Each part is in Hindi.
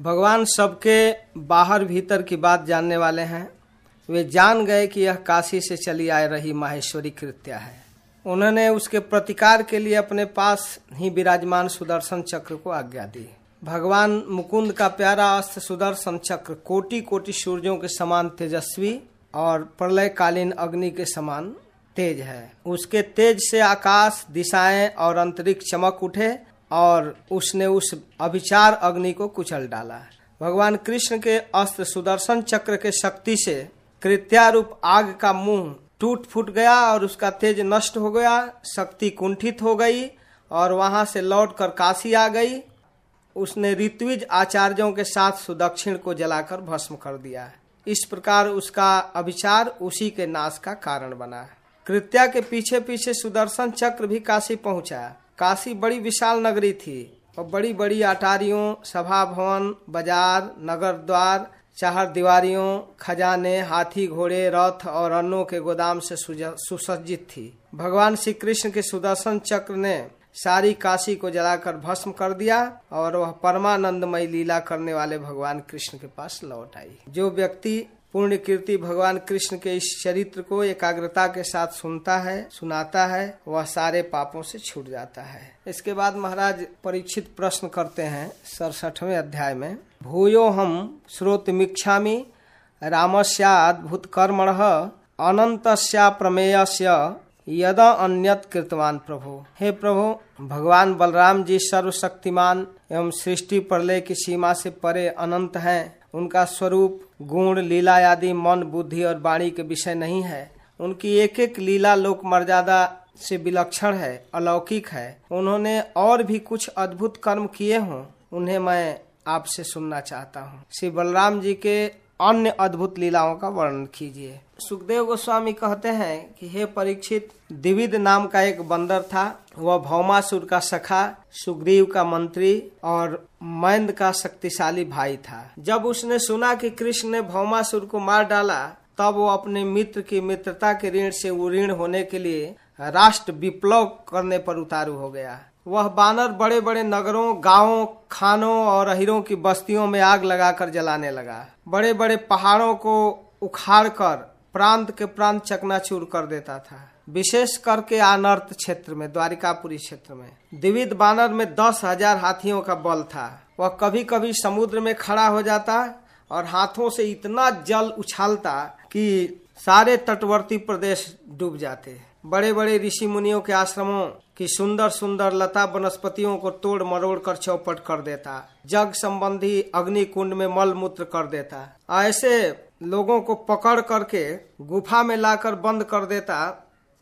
भगवान सबके बाहर भीतर की बात जानने वाले हैं। वे जान गए कि यह काशी से चली आ रही माहेश्वरी कृत्या है। उन्होंने उसके प्रतिकार के लिए अपने पास ही विराजमान सुदर्शन चक्र को आज्ञा दी। भगवान मुकुंद का प्यारा अस्त्र सुदर्शन चक्र कोटि कोटि सूर्यों के समान तेजस्वी और प्रलयकालीन अग्नि के समान तेज है। उसके तेज से आकाश, दिशाएँ और अंतरिक्ष चमक उठे और उसने उस अभिचार अग्नि को कुचल डाला। भगवान कृष्ण के अस्त्र सुदर्शन चक्र के शक्ति से कृत्यारूप आग का मुँह टूट फूट गया और उसका तेज नष्ट हो गया, शक्ति कुंठित हो गई और वहाँ से लौटकर काशी आ गई। उसने ऋत्विज आचार्यों के साथ सुदक्षिण को जलाकर भस्म कर दिया। इस प्रकार उसका अभिचार उसी के नाश का कारण बना। कृत्या के पीछे पीछे सुदर्शन चक्र भी काशी पहुँचा। काशी बड़ी विशाल नगरी थी और बड़ी बड़ी अटारियों, सभा भवन, बाज़ार, नगर द्वार, चार दीवारियों, खजाने, हाथी घोड़े, रथ और अन्नों के गोदाम से सुसज्जित थी। भगवान श्री कृष्ण के सुदर्शन चक्र ने सारी काशी को जलाकर भस्म कर दिया और वह परमानंदमय लीला करने वाले भगवान कृष्ण के पास लौट आई। जो व्यक्ति पूर्ण कीर्ति भगवान कृष्ण के इस चरित्र को एकाग्रता के साथ सुनता है, सुनाता है, वह सारे पापों से छूट जाता है। इसके बाद महाराज परीक्षित प्रश्न करते हैं सड़सठवें अध्याय में, भूयो हम स्रोत मिक्षामी रामस्याद्भुत कर्मण अनंत प्रमेयस्य, यदा अन्यत कृतवान प्रभु। हे प्रभु, भगवान बलराम जी सर्वशक्तिमान एवं सृष्टि प्रलय की सीमा से परे अनंत हैं। उनका स्वरूप, गुण, लीला आदि मन, बुद्धि और वाणी के विषय नहीं है। उनकी एक एक लीला लोक मर्यादा से विलक्षण है, अलौकिक है। उन्होंने और भी कुछ अद्भुत कर्म किए हों, उन्हें मैं आपसे सुनना चाहता हूँ। श्री बलराम जी के अन्य अद्भुत लीलाओं का वर्णन कीजिए। सुखदेव गोस्वामी कहते हैं कि, हे परीक्षित, दिविद नाम का एक बंदर था। वह भौमासुर का सखा, सुग्रीव का मंत्री और मैंद का शक्तिशाली भाई था। जब उसने सुना कि कृष्ण ने भौमासुर को मार डाला, तब वो अपने मित्र की मित्रता के ऋण से ऋण होने के लिए राष्ट्र विप्लव करने पर उतारू हो गया। वह बानर बड़े बड़े नगरों, गाँवों, खानों और अहिरों की बस्तियों में आग लगाकर जलाने लगा। बड़े बड़े पहाड़ों को उखाड़कर प्रांत के प्रांत चकनाचूर कर देता था। विशेष करके आनर्त क्षेत्र में, द्वारिकापुरी क्षेत्र में। द्विविध बानर में दस हज़ार हाथियों का बल था। वह कभी कभी समुद्र में खड़ा हो जाता और हाथों से इतना जल उछालता कि सारे तटवर्ती प्रदेश डूब जाते। बड़े बड़े ऋषि मुनियों के आश्रमों की सुंदर सुंदर लता वनस्पतियों को तोड़ मरोड़ कर चौपट कर देता। जग संबंधी अग्नि कुंड में मल मूत्र कर देता। ऐसे लोगों को पकड़ करके गुफा में लाकर बंद कर देता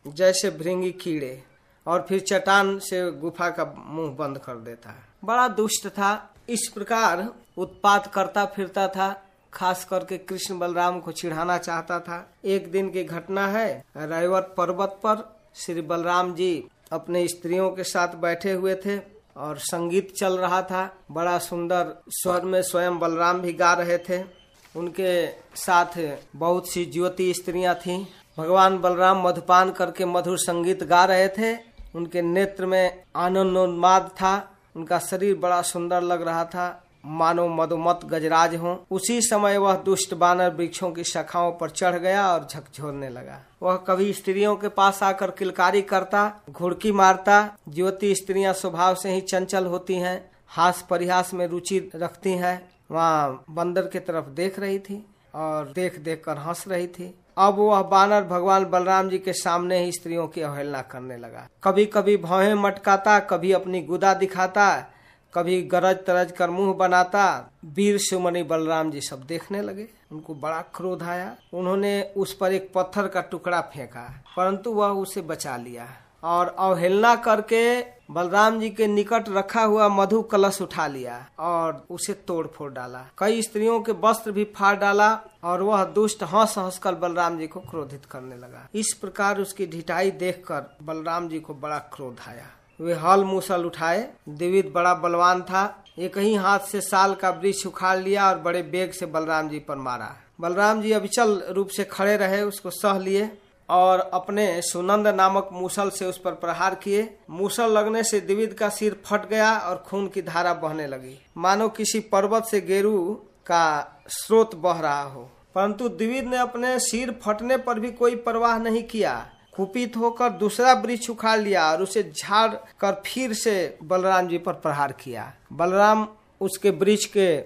जैसे भृंगी कीड़े और फिर चट्टान से गुफा का मुँह बंद कर देता है। बड़ा दुष्ट था। इस प्रकार उत्पात करता फिरता था। खास करके कृष्ण बलराम को चिढ़ाना चाहता था। एक दिन की घटना है। रैवत पर्वत पर श्री बलराम जी अपने स्त्रियों के साथ बैठे हुए थे और संगीत चल रहा था। बड़ा सुंदर स्वर में स्वयं बलराम भी गा रहे थे। उनके साथ बहुत सी ज्योति स्त्रियाँ थीं। भगवान बलराम मधुपान करके मधुर संगीत गा रहे थे। उनके नेत्र में आनंदोन्माद था। उनका शरीर बड़ा सुंदर लग रहा था। मानो मधुमत गजराज हो। उसी समय वह दुष्ट बानर वृक्षों की शाखाओं पर चढ़ गया और झकझोरने लगा। वह कभी स्त्रियों के पास आकर किलकारी करता, घुड़की मारता। ज्योति स्त्रियाँ स्वभाव से ही चंचल होती हैं। हास परिहास में रुचि रखती हैं। वहाँ बंदर की तरफ़ देख रही थी और देख देख कर हंस रही थी। अब वह बानर भगवान बलराम जी के सामने ही स्त्रियों की अवहेलना करने लगा। कभी कभी भौहे मटकाता, कभी अपनी गुदा दिखाता, कभी गरज तरज कर मुँह बनाता। वीर सुमणि बलराम जी सब देखने लगे। उनको बड़ा क्रोध आया। उन्होंने उस पर एक पत्थर का टुकड़ा फेंका, परंतु वह उसे बचा लिया। और अवहेलना करके बलराम जी के निकट रखा हुआ मधु कलश उठा लिया और उसे तोड़ फोड़ डाला। कई स्त्रियों के वस्त्र भी फाड़ डाला और वह दुष्ट हंस हंस कर बलराम जी को क्रोधित करने लगा। इस प्रकार उसकी ढिठाई देखकर बलराम जी को बड़ा क्रोध आया। वे हल मूसल उठाए। दिवित बड़ा बलवान था। एक ही हाथ से साल का वृक्ष उखाड़ लिया और बड़े बेग से बलराम जी पर मारा। बलराम जी अविचल रूप से खड़े रहे, उसको सह लिए। और अपने सुनंद नामक मूसल से उस पर प्रहार किए। मूसल लगने से द्विविद का सिर फट गया और खून की धारा बहने लगी। मानो किसी पर्वत से गेरू का स्रोत बह रहा हो। परंतु द्विविद ने अपने सिर फटने पर भी कोई परवाह नहीं किया। कुपित होकर दूसरा वृक्ष उखाड़ लिया और उसे झाड़ कर फिर से बलराम जी पर प्रहार किया। बलराम उसके वृक्ष के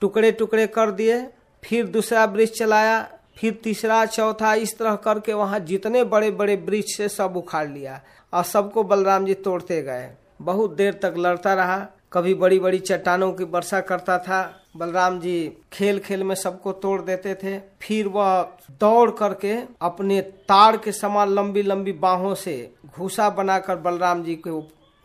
टुकड़े टुकड़े कर दिए, फिर दूसरा वृक्ष चलाया। फिर तीसरा, चौथा, इस तरह करके वहाँ जितने बड़े बड़े वृक्ष से सब उखाड़ लिया और सबको बलराम जी तोड़ते गए। बहुत देर तक लड़ता रहा। कभी बड़ी बड़ी चट्टानों की वर्षा करता था। बलराम जी खेल खेल में सबको तोड़ देते थे। फिर वह दौड़ करके अपने ताड़ के समान लंबी लंबी बाहों से घूसा बनाकर बलराम जी के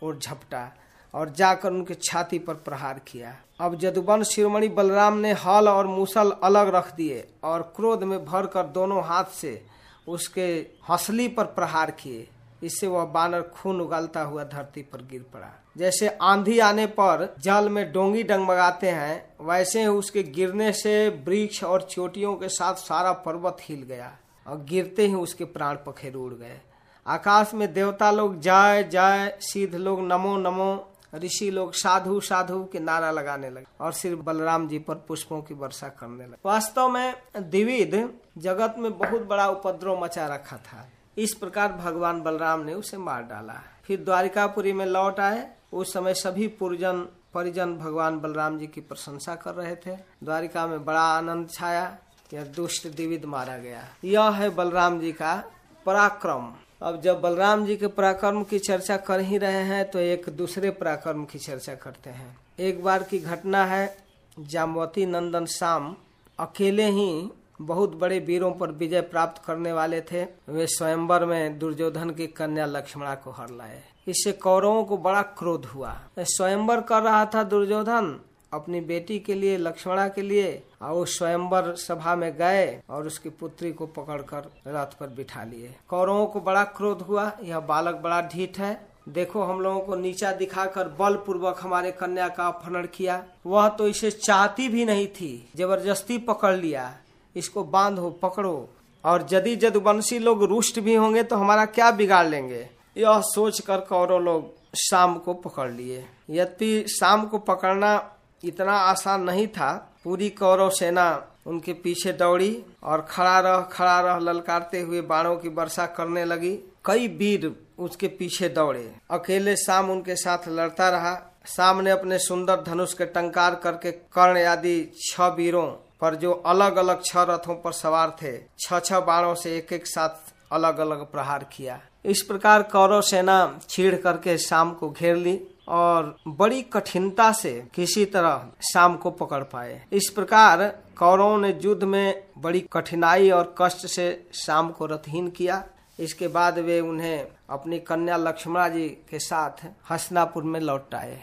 ओर झपटा। और जाकर उनके छाती पर प्रहार किया। अब जदुबन शिरोमणि बलराम ने हल और मूसल अलग रख दिए और क्रोध में भरकर दोनों हाथ से उसके हंसली पर प्रहार किए। इससे वह बानर खून उगलता हुआ धरती पर गिर पड़ा। जैसे आंधी आने पर जल में डोंगी डगमगाते हैं, वैसे ही उसके गिरने से वृक्ष और चोटियों के साथ सारा पर्वत हिल गया और गिरते ही उसके प्राण पखेर उड़ गए। आकाश में देवता लोग जय जय, सिद्ध लोग नमो नमो ऋषि लोग साधु साधु के नारा लगाने लगे और सिर्फ़ बलराम जी पर पुष्पों की वर्षा करने लगे। वास्तव में द्विविद जगत में बहुत बड़ा उपद्रव मचा रखा था। इस प्रकार भगवान बलराम ने उसे मार डाला। फिर द्वारिकापुरी में लौट आए। उस समय सभी पुरजन परिजन भगवान बलराम जी की प्रशंसा कर रहे थे। द्वारिका में बड़ा आनंद छाया। यह दुष्ट दिविद मारा गया। यह है बलराम जी का पराक्रम। अब जब बलराम जी के पराक्रम की चर्चा कर ही रहे हैं तो एक दूसरे पराक्रम की चर्चा करते हैं। एक बार की घटना है जामवती नंदन शाम अकेले ही बहुत बड़े वीरों पर विजय प्राप्त करने वाले थे। वे स्वयंवर में दुर्योधन की कन्या लक्ष्मणा को हर लाए। इससे कौरवों को बड़ा क्रोध हुआ। स्वयंवर कर रहा था दुर्योधन अपनी बेटी के लिए, लक्ष्मणा के लिए, और स्वयंवर सभा में गए और उसकी पुत्री को पकड़कर रथ पर बिठा लिए। कौरवों को बड़ा क्रोध हुआ। यह बालक बड़ा ढीठ है। देखो, हम लोगों को नीचा दिखाकर बल पूर्वक हमारे कन्या का अपहरण किया। वह तो इसे चाहती भी नहीं थी। ज़बरदस्ती पकड़ लिया। इसको बांधो, पकड़ो। और यदि जदुवंशी लोग रुष्ट भी होंगे तो हमारा क्या बिगाड़ लेंगे? यह सोच कर कौरव लोग शाम को पकड़ लिए। यद्यपि शाम को पकड़ना इतना आसान नहीं था। पूरी कौरव सेना उनके पीछे दौड़ी और खड़ा रह खड़ा रह ललकारते हुए बाणों की वर्षा करने लगी। कई वीर उसके पीछे दौड़े। अकेले शाम उनके साथ लड़ता रहा। शाम ने अपने सुंदर धनुष के टंकार करके कर्ण आदि छह वीरों पर जो अलग अलग छह रथों पर सवार थे छह छह बाणों से एक एक साथ अलग अलग प्रहार किया। इस प्रकार कौरव सेना छीड़ करके शाम को घेर ली। और बड़ी कठिनता से किसी तरह शाम को पकड़ पाए। इस प्रकार कौरवों ने युद्ध में बड़ी कठिनाई और कष्ट से शाम को रथहीन किया। इसके बाद वे उन्हें अपनी कन्या लक्ष्मणा जी के साथ हसनापुर में लौट आए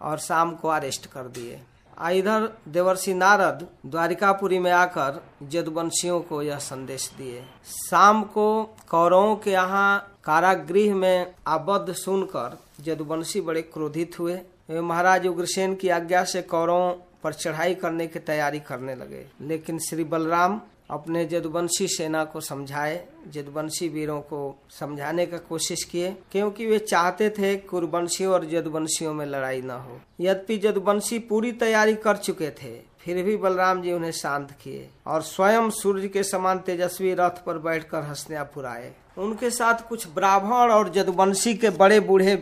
और शाम को अरेस्ट कर दिए। इधर देवर्षि नारद द्वारिकापुरी में आकर जदवंशियों को यह संदेश दिए। शाम को कौरवों के यहाँ कारागृह में आबद्ध सुनकर जदवंशी बड़े क्रोधित हुए। वे महाराज उग्रसेन की आज्ञा से कौरवों पर चढ़ाई करने की तैयारी करने लगे। लेकिन श्री बलराम अपने जदुवंशी सेना को समझाए, जदुवंशी वीरों को समझाने का कोशिश किए, क्योंकि वे चाहते थे कुरवंशियों और जदुवंशियों में लड़ाई न हो। यद्यपि जदुवंशी पूरी तैयारी कर चुके थे, फिर भी बलराम जी उन्हें शांत किए और स्वयं सूर्य के समान तेजस्वी रथ पर बैठकर हंसनापुर आए। उनके साथ कुछ ब्राह्मण और जदुवंशी के बड़े बूढ़े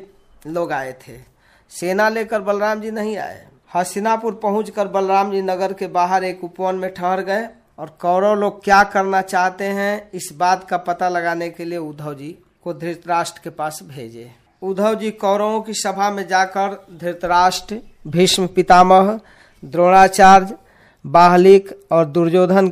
लोग आए थे। सेना लेकर बलराम जी नहीं आए। हसीनापुर पहुंचकर बलराम जी नगर के बाहर एक उपवन में ठहर गए। और कौरव लोग क्या करना चाहते हैं, इस बात का पता लगाने के लिए उद्धव जी को धृतराष्ट्र के पास भेजे। उद्धव जी कौरवों की सभा में जाकर धृतराष्ट्र, भीष्म पितामह, द्रोणाचार्य, बाहलिक और दुर्योधन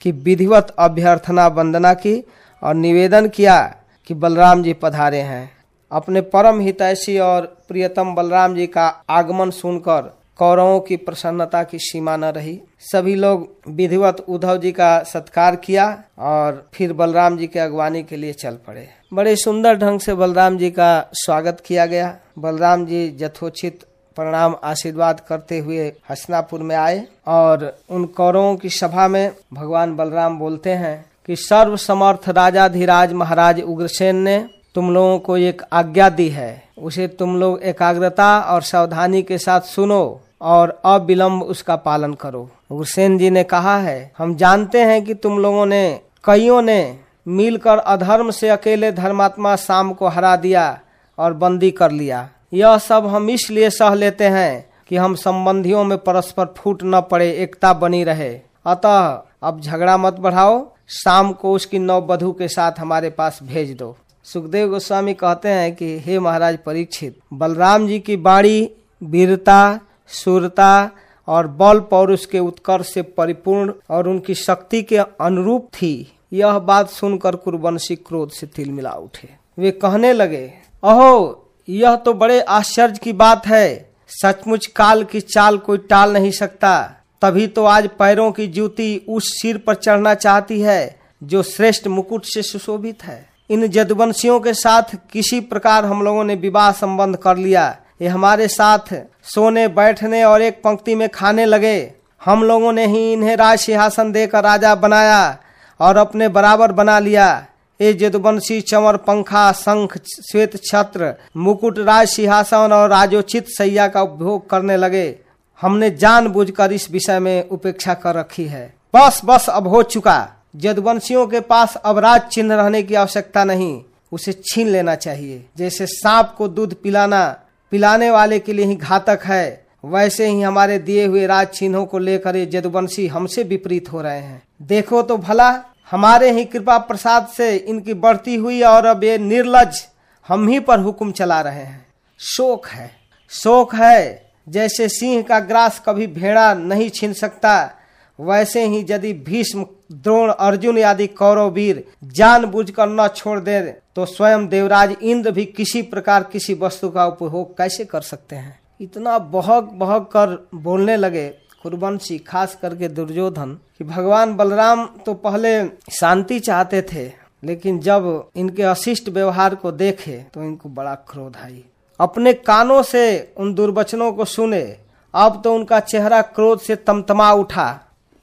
की विधिवत अभ्यर्थना वंदना की और निवेदन किया कि बलराम जी पधारे हैं। अपने परम हितैषी और प्रियतम बलराम जी का आगमन सुनकर कौरवों की प्रसन्नता की सीमा न रही। सभी लोग विधिवत उद्धव जी का सत्कार किया और फिर बलराम जी के अगवानी के लिए चल पड़े। बड़े सुंदर ढंग से बलराम जी का स्वागत किया गया। बलराम जी जथोचित प्रणाम आशीर्वाद करते हुए हसनापुर में आए और उन कौरवों की सभा में भगवान बलराम बोलते हैं कि सर्व समर्थ राजाधिराज महाराज उग्रसेन ने तुम लोगों को एक आज्ञा दी है। उसे तुम लोग एकाग्रता और सावधानी के साथ सुनो। और अविलंब उसका पालन करो। उग्रसेन जी ने कहा है, हम जानते हैं कि तुम लोगों ने, कईयों ने मिलकर अधर्म से अकेले धर्मात्मा शाम को हरा दिया और बंदी कर लिया। यह सब हम इसलिए सह लेते हैं कि हम संबंधियों में परस्पर फूट न पड़े, एकता बनी रहे। अतः अब झगड़ा मत बढ़ाओ, शाम को उसकी नौ बधु के साथ हमारे पास भेज दो। सुखदेव गोस्वामी कहते हैं कि, हे महाराज परीक्षित, बलराम जी की बाड़ी वीरता सूरता और बल पौरुष के उत्कर्ष से परिपूर्ण और उनकी शक्ति के अनुरूप थी। यह बात सुनकर कुरबंशी क्रोध से तिल मिला उठे। वे कहने लगे, अहो, यह तो बड़े आश्चर्य की बात है। सचमुच काल की चाल कोई टाल नहीं सकता। तभी तो आज पैरों की जूती उस सिर पर चढ़ना चाहती है, जो श्रेष्ठ मुकुट से सुशोभित है। इन जदवंशियों के साथ किसी प्रकार हम लोगों ने विवाह संबंध कर लिया। ये हमारे साथ सोने बैठने और एक पंक्ति में खाने लगे। हम लोगों ने ही इन्हें राज सिंहासन देकर राजा बनाया और अपने बराबर बना लिया। ये जदुवंशी, चंवर, पंखा, शंख, श्वेत छत्र, मुकुट, राज सिंहासन और राजोचित सैया का उपभोग करने लगे। हमने जानबूझकर इस विषय में उपेक्षा कर रखी है। बस बस, अब हो चुका। जदवंशियों के पास अब राज चिन्ह रहने की आवश्यकता नहीं। उसे छीन लेना चाहिए। जैसे सांप को दूध पिलाना पिलाने वाले के लिए ही घातक है। वैसे ही हमारे दिए हुए राज चिन्हों को लेकर ये जदुवंशी हमसे विपरीत हो रहे हैं। देखो तो भला, हमारे ही कृपा प्रसाद से इनकी बढ़ती हुई और अब ये निर्लज हम ही पर हुक्म चला रहे हैं। शोक है। शोक है, जैसे सिंह का ग्रास कभी भेड़ा नहीं छीन सकता। वैसे ही यदि भीष्म, द्रोण, अर्जुन आदि कौरव वीर जान कर न छोड़ दे तो स्वयं देवराज इंद्र भी किसी प्रकार किसी वस्तु का उपयोग कैसे कर सकते हैं? इतना बहक बहक कर बोलने लगे कुरबंशी खास करके दुर्योधन, कि भगवान बलराम तो पहले शांति चाहते थे, लेकिन जब इनके अशिष्ट व्यवहार को देखे तो इनको बड़ा क्रोध आई। अपने कानों से उन दुर्वचनों को सुने, अब तो उनका चेहरा क्रोध से तमतमा उठा।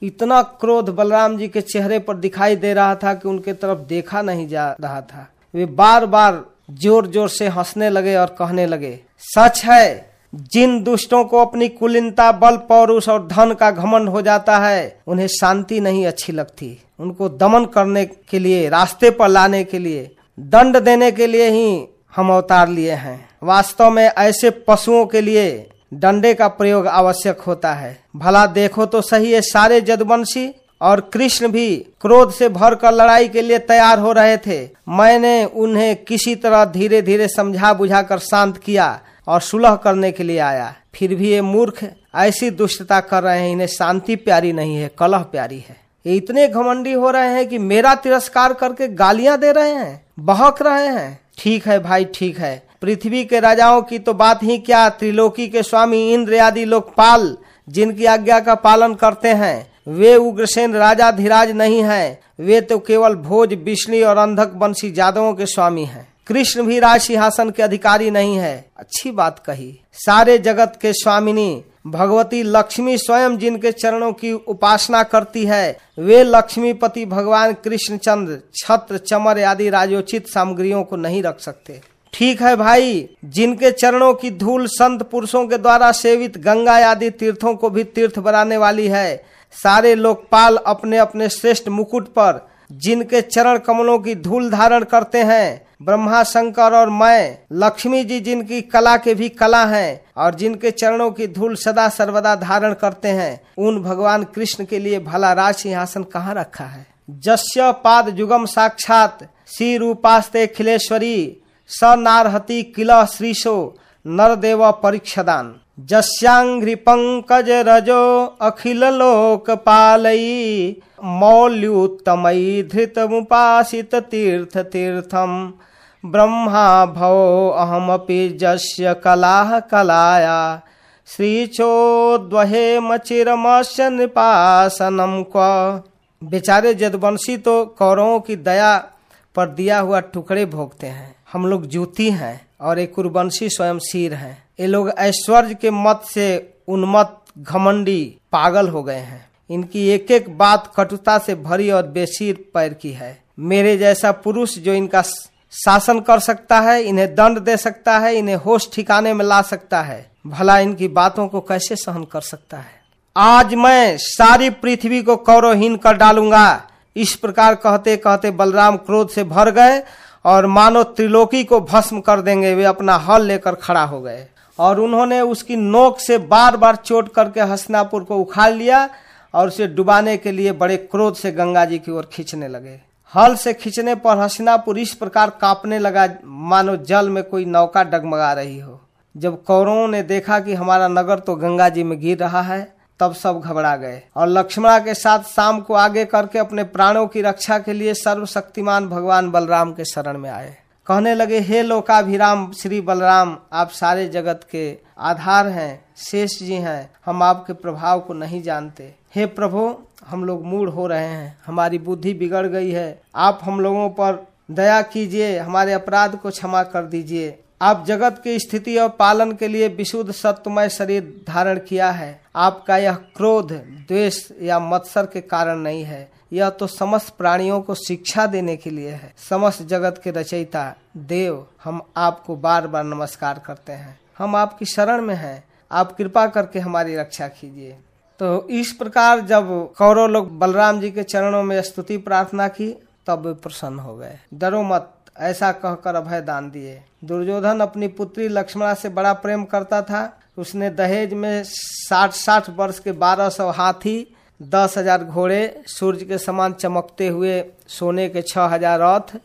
इतना क्रोध बलराम जी के चेहरे पर दिखाई दे रहा था कि उनके तरफ़ देखा नहीं जा रहा था। वे बार बार ज़ोर ज़ोर से हंसने लगे और कहने लगे, सच है, जिन दुष्टों को अपनी कुलीनता, बल, पौरुष और धन का घमंड हो जाता है, उन्हें शांति नहीं अच्छी लगती। उनको दमन करने के लिए, रास्ते पर लाने के लिए, दंड देने के लिए ही हम अवतार लिए हैं। वास्तव में ऐसे पशुओं के लिए डंडे का प्रयोग आवश्यक होता है। भला देखो तो सही है, सारे जदवंशी और कृष्ण भी क्रोध से भर कर लड़ाई के लिए तैयार हो रहे थे। मैंने उन्हें किसी तरह धीरे धीरे समझा बुझाकर शांत किया और सुलह करने के लिए आया। फिर भी ये मूर्ख ऐसी दुष्टता कर रहे हैं, इन्हें शांति प्यारी नहीं है, कलह प्यारी है। ये इतने घमंडी हो रहे हैं कि मेरा तिरस्कार करके गालियाँ दे रहे हैं, बहक रहे हैं। ठीक है भाई, ठीक है। पृथ्वी के राजाओं की तो बात ही क्या? त्रिलोकी के स्वामी इंद्र आदि लोकपाल, जिनकी आज्ञा का पालन करते हैं, वे उग्रसेन राजा धीराज नहीं है, वे तो केवल भोज विष्णु और अंधक बंशी जादवों के स्वामी हैं। कृष्ण भी राज के अधिकारी नहीं है। अच्छी बात कही। सारे जगत के स्वामिनी, भगवती लक्ष्मी स्वयं जिनके चरणों की उपासना करती है, वे लक्ष्मीपति भगवान कृष्णचंद्र, छत्र, चमर आदि राजोचित सामग्रियों को नहीं रख सकते। ठीक है भाई, जिनके चरणों की धूल संत पुरुषों के द्वारा सेवित गंगा आदि तीर्थों को भी तीर्थ बनाने वाली है। सारे लोकपाल अपने अपने श्रेष्ठ मुकुट पर, जिनके चरण कमलों की धूल धारण करते हैं ब्रह्मा शंकर और मैं, लक्ष्मी जी जिनकी कला के भी कला हैं, और जिनके चरणों की धूल सदा सर्वदा धारण करते हैं, उन भगवान कृष्ण के लिए भला राज सिंहासन कहाँ रखा है? जस्य पाद जुगम साक्षात, श्री रूपास्ते खिलेश्वरी स नारहति किला श्रीशो नर देव परीक्षदान। जस्यांघ्रि पंकज रजो अखिल लोक पालई मौल्युत्तमयी धृत मुपासित तीर्थ तीर्थम ब्रह्मा भव अहमपि जस्य कला कलाया। श्रीचोद्वहे मचिरमस्य नृपासनम क्व। बेचारे जदवंशी तो कौरवों की दया पर दिया हुआ टुकड़े भोगते हैं। हम लोग जूती हैं और एक कुरबंशी स्वयं सिर हैं। ये लोग ऐश्वर्य के मत से उन्मत घमंडी पागल हो गए हैं। इनकी एक एक बात कटुता से भरी और बेसिर पैर की है। मेरे जैसा पुरुष जो इनका शासन कर सकता है, इन्हें दंड दे सकता है, इन्हें होश ठिकाने में ला सकता है, भला इनकी बातों को कैसे सहन कर सकता है? आज मैं सारी पृथ्वी को कौरवहीन कर डालूँगा। इस प्रकार कहते कहते बलराम क्रोध से भर गए और मानो त्रिलोकी को भस्म कर देंगे, वे अपना हल लेकर खड़ा हो गए। और उन्होंने उसकी नोक से बार बार चोट करके हसनापुर को उखाड़ लिया और उसे डुबाने के लिए बड़े क्रोध से गंगा जी की ओर खींचने लगे। हल से खींचने पर हसनापुर इस प्रकार कांपने लगा मानो जल में कोई नौका डगमगा रही हो। जब कौरवों ने देखा कि हमारा नगर तो गंगा जी में गिर रहा है तब सब घबरा गए और लक्ष्मणा के साथ शाम को आगे करके अपने प्राणों की रक्षा के लिए सर्वशक्तिमान भगवान बलराम के शरण में आए। कहने लगे, हे लोकाभिराम, श्री बलराम, आप सारे जगत के आधार हैं, शेष जी हैं, हम आपके प्रभाव को नहीं जानते। हे प्रभु, हम लोग मूड हो रहे हैं, हमारी बुद्धि बिगड़ गई है। आप हम लोगों पर दया कीजिए, हमारे अपराध को क्षमा कर दीजिए। आप जगत की स्थिति और पालन के लिए विशुद्ध सत्यमय शरीर धारण किया है। आपका यह क्रोध, द्वेष या मत्सर के कारण नहीं है। यह तो समस्त प्राणियों को शिक्षा देने के लिए है। समस्त जगत के रचयिता, देव, हम आपको बार बार नमस्कार करते हैं। हम आपकी शरण में हैं। आप कृपा करके हमारी रक्षा कीजिए। तो इस प्रकार जब कौरव लोग बलराम जी के चरणों में स्तुति प्रार्थना की, तब प्रसन्न हो गए। डरो मत। ऐसा कहकर अभय दान दिए। दुर्योधन अपनी पुत्री लक्ष्मणा से बड़ा प्रेम करता था। उसने दहेज में साठ साठ वर्ष के बारह सौ हाथी, दस हज़ार घोड़े सूर्य के समान चमकते हुए सोने के छह हज़ार रथ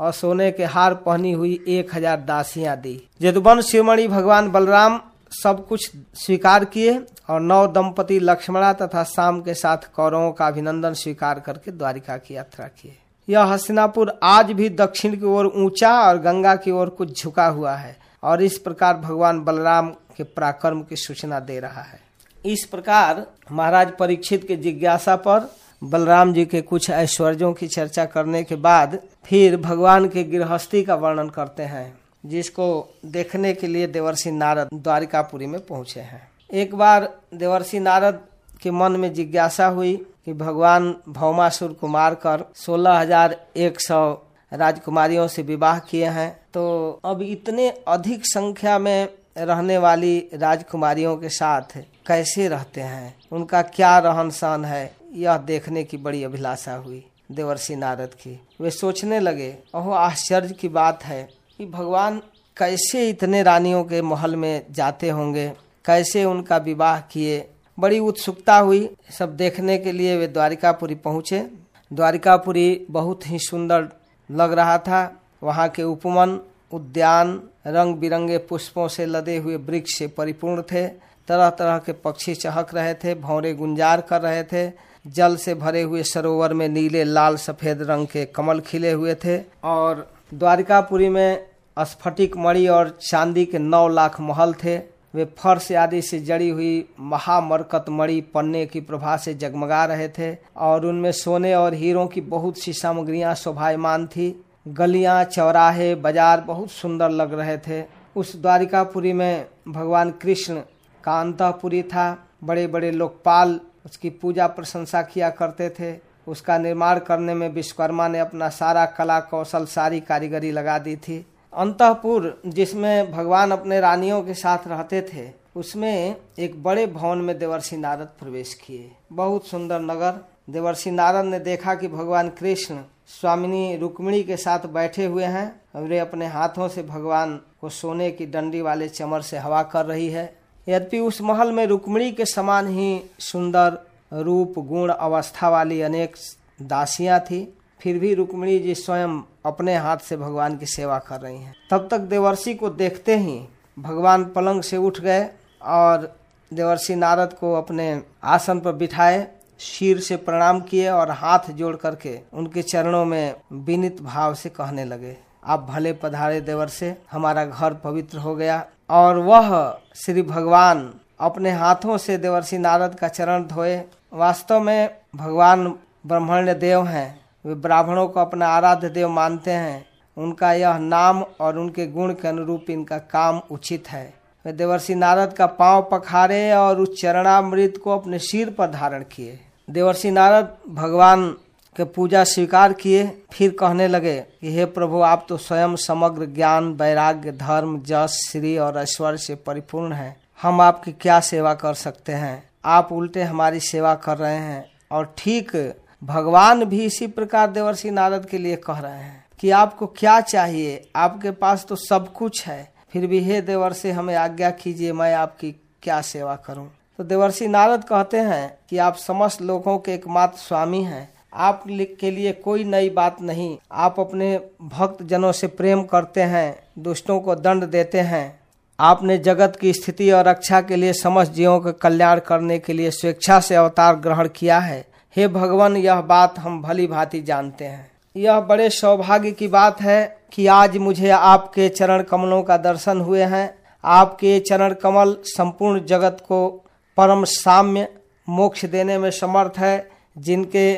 और सोने के हार पहनी हुई एक हज़ार दासियाँ दी। जदुबन शिवमणि, भगवान बलराम सब कुछ स्वीकार किए और नौ दंपति लक्ष्मणा तथा शाम के साथ कौरवों का अभिनंदन स्वीकार करके द्वारिका की यात्रा किए। यह हसनापुर आज भी दक्षिण की ओर ऊँचा और गंगा की ओर कुछ झुका हुआ है और इस प्रकार भगवान बलराम के पराक्रम की सूचना दे रहा है। इस प्रकार महाराज परीक्षित के जिज्ञासा पर बलराम जी के कुछ ऐश्वर्यों की चर्चा करने के बाद फिर भगवान के गृहस्थी का वर्णन करते हैं, जिसको देखने के लिए देवर्षि नारद द्वारिकापुरी में पहुँचे हैं। एक बार देवर्षि नारद के मन में जिज्ञासा हुई कि भगवान भौमासुर को मारकर सोलह हज़ार एक सौ राजकुमारियों से विवाह किए हैं। तो अब इतने अधिक संख्या में रहने वाली राजकुमारियों के साथ कैसे रहते हैं? उनका क्या रहन सहन है? यह देखने की बड़ी अभिलाषा हुई देवर्षि नारद की। वे सोचने लगे, ओह, आश्चर्य की बात है कि भगवान कैसे इतने रानियों के महल में जाते होंगे? कैसे उनका विवाह किए? बड़ी उत्सुकता हुई। सब देखने के लिए वे द्वारिकापुरी पहुँचे। द्वारिकापुरी बहुत ही सुंदर लग रहा था। वहाँ के उपवन उद्यान रंग बिरंगे पुष्पों से लदे हुए वृक्ष से परिपूर्ण थे। तरह तरह के पक्षी चहक रहे थे, भौरे गुंजार कर रहे थे। जल से भरे हुए सरोवर में नीले, लाल, सफ़ेद रंग के कमल खिले हुए थे और द्वारिकापुरी में स्फटिक मणि और चांदी के नौ लाख महल थे। वे फर्श आदि से जड़ी हुई महामरकत मणि पन्ने की प्रभा से जगमगा रहे थे और उनमें सोने और हीरों की बहुत सी सामग्रियाँ शोभायमान थी। गलियाँ, चौराहे, बाज़ार बहुत सुंदर लग रहे थे। उस द्वारिकापुरी में भगवान कृष्ण का अंतपुरी था। बड़े बड़े लोकपाल उसकी पूजा प्रशंसा किया करते थे। उसका निर्माण करने में विश्वकर्मा ने अपना सारा कला कौशल, सारी कारीगरी लगा दी थी। अंतपुर, जिसमें भगवान अपने रानियों के साथ रहते थे, उसमें एक बड़े भवन में देवर्षि नारद प्रवेश किए। बहुत सुंदर नगर। देवर्षि नारद ने देखा कि भगवान कृष्ण स्वामिनी रुक्मिणी के साथ बैठे हुए हैं और वे अपने हाथों से भगवान को सोने की डंडी वाले चमर से हवा कर रही है। यद्यपि उस महल में रुक्मिणी के समान ही सुंदर रूप, गुण, अवस्था वाली अनेक दासियाँ थी फिर भी रुक्मिणी जी स्वयं अपने हाथ से भगवान की सेवा कर रही हैं। तब तक देवर्षि को देखते ही भगवान पलंग से उठ गए और देवर्षि नारद को अपने आसन पर बिठाए, शीर से प्रणाम किए और हाथ जोड़ करके उनके चरणों में विनित भाव से कहने लगे, आप भले पधारे देवर से हमारा घर पवित्र हो गया। और वह श्री भगवान अपने हाथों से देवर्षि नारद का चरण धोए। वास्तव में भगवान ब्रह्मण्य देव हैं। वे ब्राह्मणों को अपना आराध्य देव मानते हैं। उनका यह नाम और उनके गुण के अनुरूप इनका काम उचित है। वे देवर्षि नारद का पाँव पखारे और उस चरणामृत को अपने सिर पर धारण किए। देवर्षि नारद भगवान के पूजा स्वीकार किए, फिर कहने लगे कि, हे प्रभु, आप तो स्वयं समग्र ज्ञान, वैराग्य, धर्म, जस, श्री और ऐश्वर्य से परिपूर्ण हैं। हम आपकी क्या सेवा कर सकते हैं? आप उल्टे हमारी सेवा कर रहे हैं और ठीक भगवान भी इसी प्रकार देवर्षि नारद के लिए कह रहे हैं कि आपको क्या चाहिए? आपके पास तो सब कुछ है। फिर भी हे देवर से हमें आज्ञा कीजिए, मैं आपकी क्या सेवा करूँ? तो देवर्षि नारद कहते हैं कि आप समस्त लोगों के एकमात्र स्वामी हैं। आप के लिए कोई नई बात नहीं। आप अपने भक्त जनों से प्रेम करते हैं, दुष्टों को दंड देते हैं। आपने जगत की स्थिति और रक्षा के लिए समस्त जीवों का कल्याण करने के लिए स्वेच्छा से अवतार ग्रहण किया है। हे भगवान, यह बात हम भली भांति जानते हैं। यह बड़े सौभाग्य की बात है कि आज मुझे आपके चरण कमलों का दर्शन हुए हैं। आपके चरण कमल संपूर्ण जगत को परम साम्य मोक्ष देने में समर्थ है। जिनके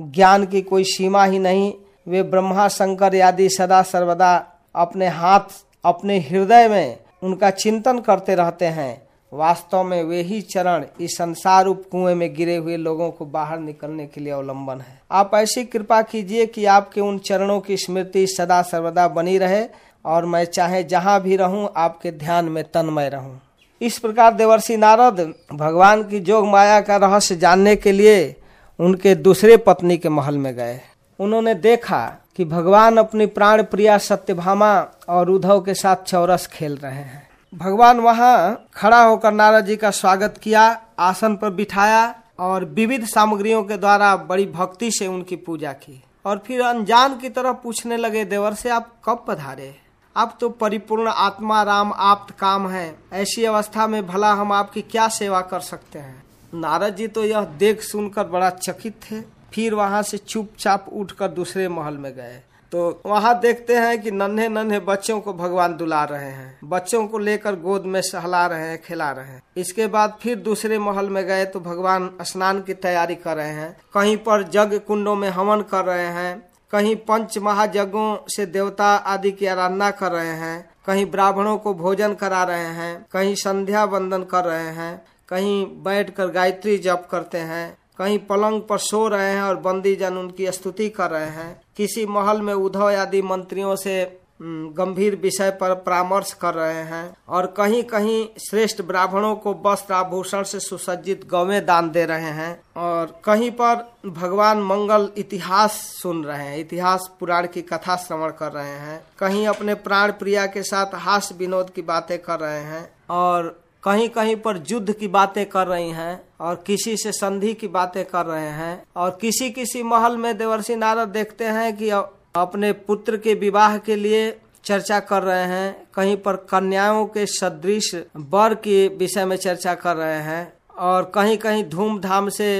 ज्ञान की कोई सीमा ही नहीं, वे ब्रह्मा शंकर आदि सदा सर्वदा अपने हाथ, अपने हृदय में उनका चिंतन करते रहते हैं। वास्तव में वे ही चरण इस संसार रूप कुएँ में गिरे हुए लोगों को बाहर निकलने के लिए अवलंबन है। आप ऐसी कृपा कीजिए कि आपके उन चरणों की स्मृति सदा सर्वदा बनी रहे और मैं चाहे जहाँ भी रहूँ, आपके ध्यान में तन्मय रहूँ। इस प्रकार देवर्षि नारद भगवान की जोग माया का रहस्य जानने के लिए उनके दूसरे पत्नी के महल में गए। उन्होंने देखा कि भगवान अपनी प्राण प्रिया सत्यभामा और उद्धव के साथ चौरस खेल रहे हैं। भगवान वहाँ खड़ा होकर नारद जी का स्वागत किया, आसन पर बिठाया और विविध सामग्रियों के द्वारा बड़ी भक्ति से उनकी पूजा की। और फिर अनजान की तरह पूछने लगे, देवर से आप कब पधारे? आप तो परिपूर्ण आत्मा, राम, आप्त काम है। ऐसी अवस्था में भला हम आपकी क्या सेवा कर सकते हैं? नारद जी तो यह देख सुनकर बड़ा चकित थे। फिर वहाँ से चुपचाप उठकर दूसरे महल में गए। तो वहाँ देखते हैं कि नन्हे नन्हे बच्चों को भगवान दुला रहे हैं। बच्चों को लेकर गोद में सहला रहे हैं, खिला रहे हैं। इसके बाद फिर दूसरे महल में गए तो भगवान स्नान की तैयारी कर रहे हैं। कहीं पर जग कुंडों में हवन कर रहे हैं। कहीं पंच महाजगों से देवता आदि की आराधना कर रहे हैं। कहीं ब्राह्मणों को भोजन करा रहे हैं। कहीं संध्या वंदन कर रहे हैं। कहीं बैठकर गायत्री जप करते हैं। कहीं पलंग पर सो रहे हैं और बंदी जन उनकी स्तुति कर रहे हैं। किसी महल में उद्धव आदि मंत्रियों से गंभीर विषय पर परामर्श कर रहे हैं और कहीं कहीं श्रेष्ठ ब्राह्मणों को वस्त्र आभूषण से सुसज्जित गौवे दान दे रहे हैं और कहीं पर भगवान मंगल इतिहास सुन रहे हैं, इतिहास पुराण की कथा श्रवण कर रहे हैं, कहीं अपने प्राण प्रिया के साथ हास विनोद की बातें कर रहे हैं और कहीं कहीं पर युद्ध की बातें कर रही हैं। और किसी से संधि की बातें कर रहे हैं और किसी किसी महल में देवर्षि नारद देखते हैं कि अपने पुत्र के विवाह के लिए चर्चा कर रहे हैं। कहीं पर कन्याओं के सदृश वर के विषय में चर्चा कर रहे हैं और कहीं कहीं धूमधाम से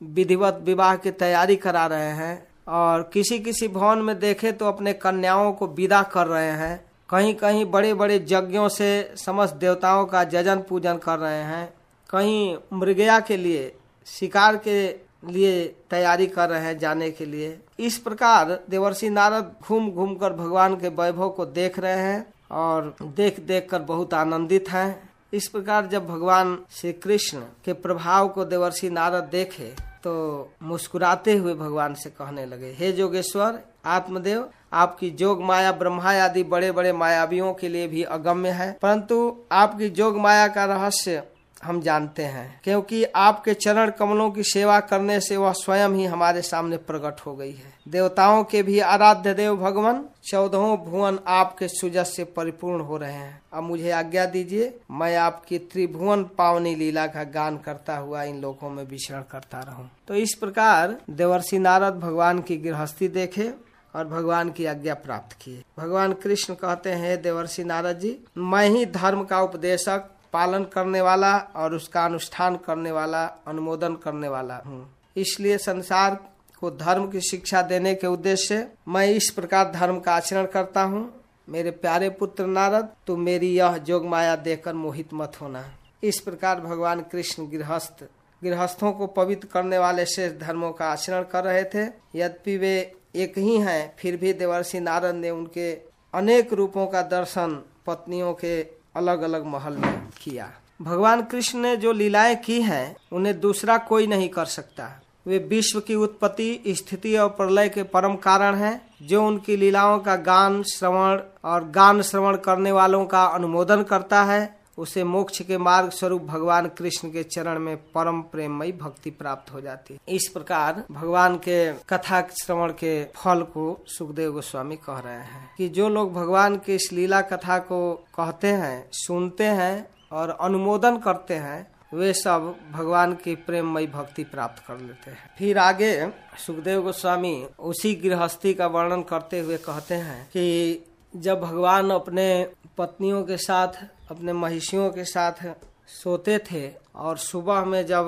विधिवत विवाह की तैयारी करा रहे हैं और किसी किसी भवन में देखे तो अपने कन्याओं को विदा कर रहे हैं। कहीं कहीं बड़े बड़े यज्ञों से समस्त देवताओं का जजन पूजन कर रहे हैं। कहीं मृगया के लिए, शिकार के लिए तैयारी कर रहे हैं जाने के लिए। इस प्रकार देवर्षि नारद घूम घूम कर भगवान के वैभव को देख रहे हैं और देख देख कर बहुत आनंदित हैं। इस प्रकार जब भगवान श्री कृष्ण के प्रभाव को देवर्षि नारद देखे तो मुस्कुराते हुए भगवान से कहने लगे, हे जोगेश्वर, आत्मदेव, आपकी जोग माया ब्रह्मा आदि बड़े बड़े मायावियों के लिए भी अगम्य है। परंतु आपकी जोग माया का रहस्य हम जानते हैं। क्योंकि आपके चरण कमलों की सेवा करने से वह स्वयं ही हमारे सामने प्रकट हो गई है। देवताओं के भी आराध्य देव भगवान, चौदहों भुवन आपके सुजस से परिपूर्ण हो रहे हैं। अब मुझे आज्ञा दीजिए, मैं आपकी त्रिभुवन पावनी लीला का गान करता हुआ इन लोगों में विचरण करता रहूँ। तो इस प्रकार देवर्षि नारद भगवान की गृहस्थी देखे और भगवान की आज्ञा प्राप्त किए। भगवान कृष्ण कहते हैं, देवर्षि नारद जी, मैं ही धर्म का उपदेशक पालन करने वाला और उसका अनुष्ठान करने वाला, अनुमोदन करने वाला हूँ। इसलिए संसार को धर्म की शिक्षा देने के उद्देश्य से मैं इस प्रकार धर्म का आचरण करता हूँ। मेरे प्यारे पुत्र नारद, तुम मेरी यह जोग माया देखकर मोहित मत होना। इस प्रकार भगवान कृष्ण गृहस्थ, गृहस्थों को पवित्र करने वाले शेष धर्मों का आचरण कर रहे थे। यद्यपि वे एक ही हैं, फिर भी देवर्षि नारद ने उनके अनेक रूपों का दर्शन पत्नियों के अलग अलग महल में किया। भगवान कृष्ण ने जो लीलाएँ की हैं, उन्हें दूसरा कोई नहीं कर सकता। वे विश्व की उत्पत्ति, स्थिति और प्रलय के परम कारण हैं, जो उनकी लीलाओं का गान, श्रवण और गान श्रवण करने वालों का अनुमोदन करता है। उसे मोक्ष के मार्ग स्वरूप भगवान कृष्ण के चरण में परम प्रेममयी भक्ति प्राप्त हो जाती है। इस प्रकार भगवान के कथा श्रवण के फल को सुखदेव गोस्वामी कह रहे हैं कि जो लोग भगवान के इस लीला कथा को कहते हैं, सुनते हैं और अनुमोदन करते हैं, वे सब भगवान की प्रेममयी भक्ति प्राप्त कर लेते हैं। फिर आगे सुखदेव गोस्वामी उसी गृहस्थी का वर्णन करते हुए कहते हैं कि जब भगवान अपने पत्नियों के साथ अपने महिषियों के साथ सोते थे और सुबह में जब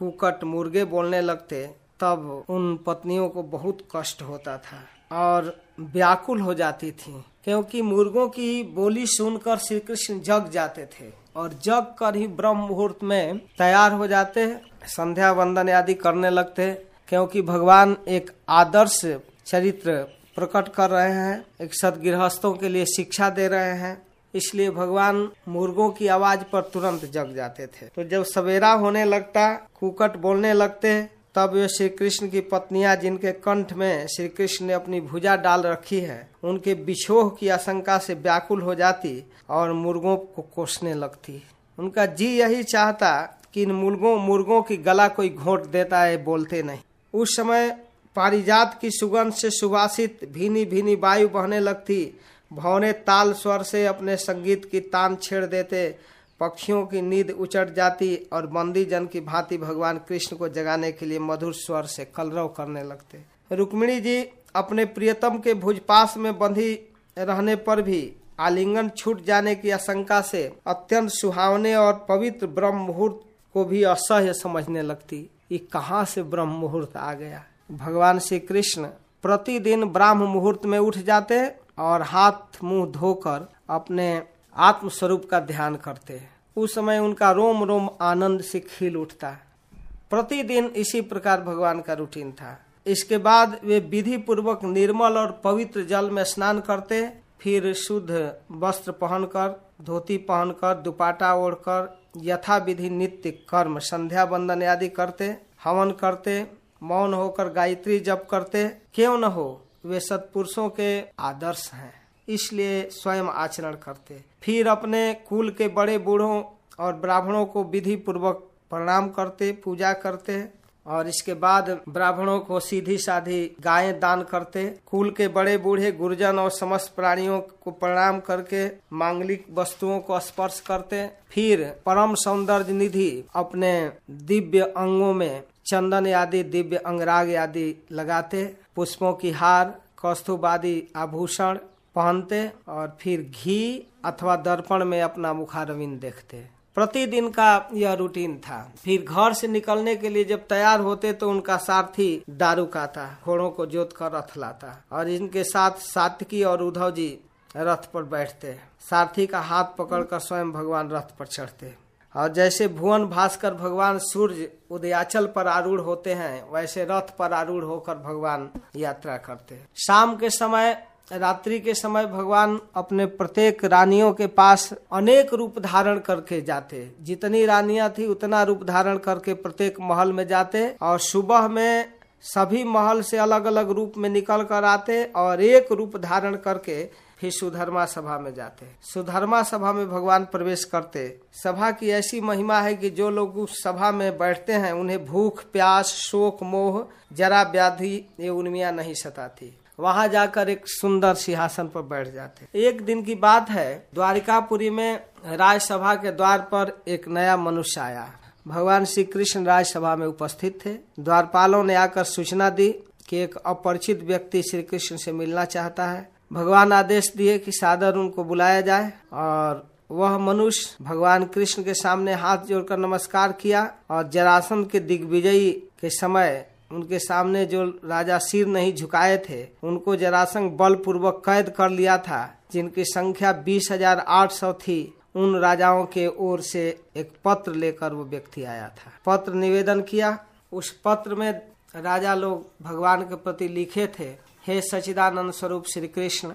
कुकट मुर्गे बोलने लगते, तब उन पत्नियों को बहुत कष्ट होता था और व्याकुल हो जाती थी, क्योंकि मुर्गों की बोली सुनकर श्री कृष्ण जग जाते थे और जग कर ही ब्रह्म मुहूर्त में तैयार हो जाते, संध्या वंदन आदि करने लगते, क्योंकि भगवान एक आदर्श चरित्र प्रकट कर रहे हैं, एक सदगृहस्थों के लिए शिक्षा दे रहे हैं। इसलिए भगवान मुर्गों की आवाज़ पर तुरंत जग जाते थे। तो जब सवेरा होने लगता, कुकट बोलने लगते, तब वे श्री कृष्ण की पत्नियाँ जिनके कंठ में श्री कृष्ण ने अपनी भुजा डाल रखी है, उनके बिछोह की आशंका से व्याकुल हो जाती और मुर्गों को कोसने लगती। उनका जी यही चाहता कि इन मुर्गों मुर्गों की गला कोई घोट देता है, बोलते नहीं। उस समय पारिजात की सुगंध से सुवासित भीनी भीनी वायु बहने लगती भवने ताल स्वर से अपने संगीत की तान छेड़ देते, पक्षियों की नींद उचट जाती और बंदी जन की भांति भगवान कृष्ण को जगाने के लिए मधुर स्वर से कलरव करने लगते। रुक्मिणी जी अपने प्रियतम के भुजपास में बंधी रहने पर भी आलिंगन छूट जाने की आशंका से अत्यंत सुहावने और पवित्र ब्रह्म मुहूर्त को भी असह्य समझने लगती। ये कहाँ से ब्रह्म मुहूर्त आ गया? भगवान श्री कृष्ण प्रतिदिन ब्राह्म मुहूर्त में उठ जाते और हाथ, मुँह धोकर अपने आत्म स्वरूप का ध्यान करते हैं। उस समय उनका रोम रोम आनंद से खिल उठता प्रतिदिन इसी प्रकार भगवान का रूटीन था। इसके बाद वे विधि पूर्वक निर्मल और पवित्र जल में स्नान करते फिर शुद्ध वस्त्र पहनकर, धोती पहनकर दुपाटा ओढ़कर यथा विधि नित्य कर्म, संध्या बंदन आदि करते, हवन करते, मौन होकर गायत्री जप करते। क्यों न हो वे सत्पुरुषों के आदर्श हैं, इसलिए स्वयं आचरण करते। फिर अपने कुल के बड़े बूढ़ों और ब्राह्मणों को विधि पूर्वक प्रणाम करते, पूजा करते और इसके बाद ब्राह्मणों को सीधी साधी गायें दान करते। कुल के बड़े बूढ़े गुरजन और समस्त प्राणियों को प्रणाम करके मांगलिक वस्तुओं को स्पर्श करते। फिर परम सौंदर्य निधि अपने दिव्य अंगों में चंदन आदि, दिव्य अंगराग आदि लगाते। पुष्पों की हार कौस्तुभ आदि आभूषण पहनते और फिर घी अथवा दर्पण में अपना मुखारविंद देखते। प्रतिदिन का यह रूटीन था। फिर घर से निकलने के लिए जब तैयार होते तो उनका सारथी दारू खाता, घोड़ों को जोत कर रथ लाता और इनके साथ सातकी और उद्धव जी रथ पर बैठते। सारथी का हाथ पकड़कर स्वयं भगवान रथ पर चढ़ते। और जैसे भुवन भास्कर भगवान सूर्य उदयाचल पर आरूढ़ होते हैं, वैसे रथ पर आरूढ़ होकर भगवान यात्रा करते हैं। शाम के समय, रात्रि के समय भगवान अपने प्रत्येक रानियों के पास अनेक रूप धारण करके जाते जितनी रानियाँ थी, उतना रूप धारण करके प्रत्येक महल में जाते और सुबह में सभी महल से अलग अलग रूप में निकल कर आते और एक रूप धारण करके फिर सुधर्मा सभा में जाते सुधर्मा सभा में भगवान प्रवेश करते सभा की ऐसी महिमा है कि जो लोग उस सभा में बैठते हैं, उन्हें भूख, प्यास, शोक, मोह, जरा व्याधि, ये उन्मिया नहीं सताती। वहाँ जाकर एक सुंदर सिंहासन पर बैठ जाते एक दिन की बात है, द्वारिकापुरी में राजसभा के द्वार पर एक नया मनुष्य आया। भगवान श्री कृष्ण राजसभा में उपस्थित थे। द्वारपालों ने आकर सूचना दी कि एक अपरिचित व्यक्ति श्री कृष्ण से मिलना चाहता है। भगवान आदेश दिए कि सादर उनको बुलाया जाए और वह मनुष्य भगवान कृष्ण के सामने हाथ जोड़कर नमस्कार किया और जरासन के दिग्विजयी के समय उनके सामने जो राजा सिर नहीं झुकाए थे, उनको जरासंग बलपूर्वक कैद कर लिया था, जिनकी संख्या बीस हज़ार आठ सौ थी। उन राजाओं के ओर से एक पत्र लेकर वो व्यक्ति आया था। पत्र निवेदन किया। उस पत्र में राजा लोग भगवान के प्रति लिखे थे हे सचिदानंद स्वरूप श्री कृष्ण,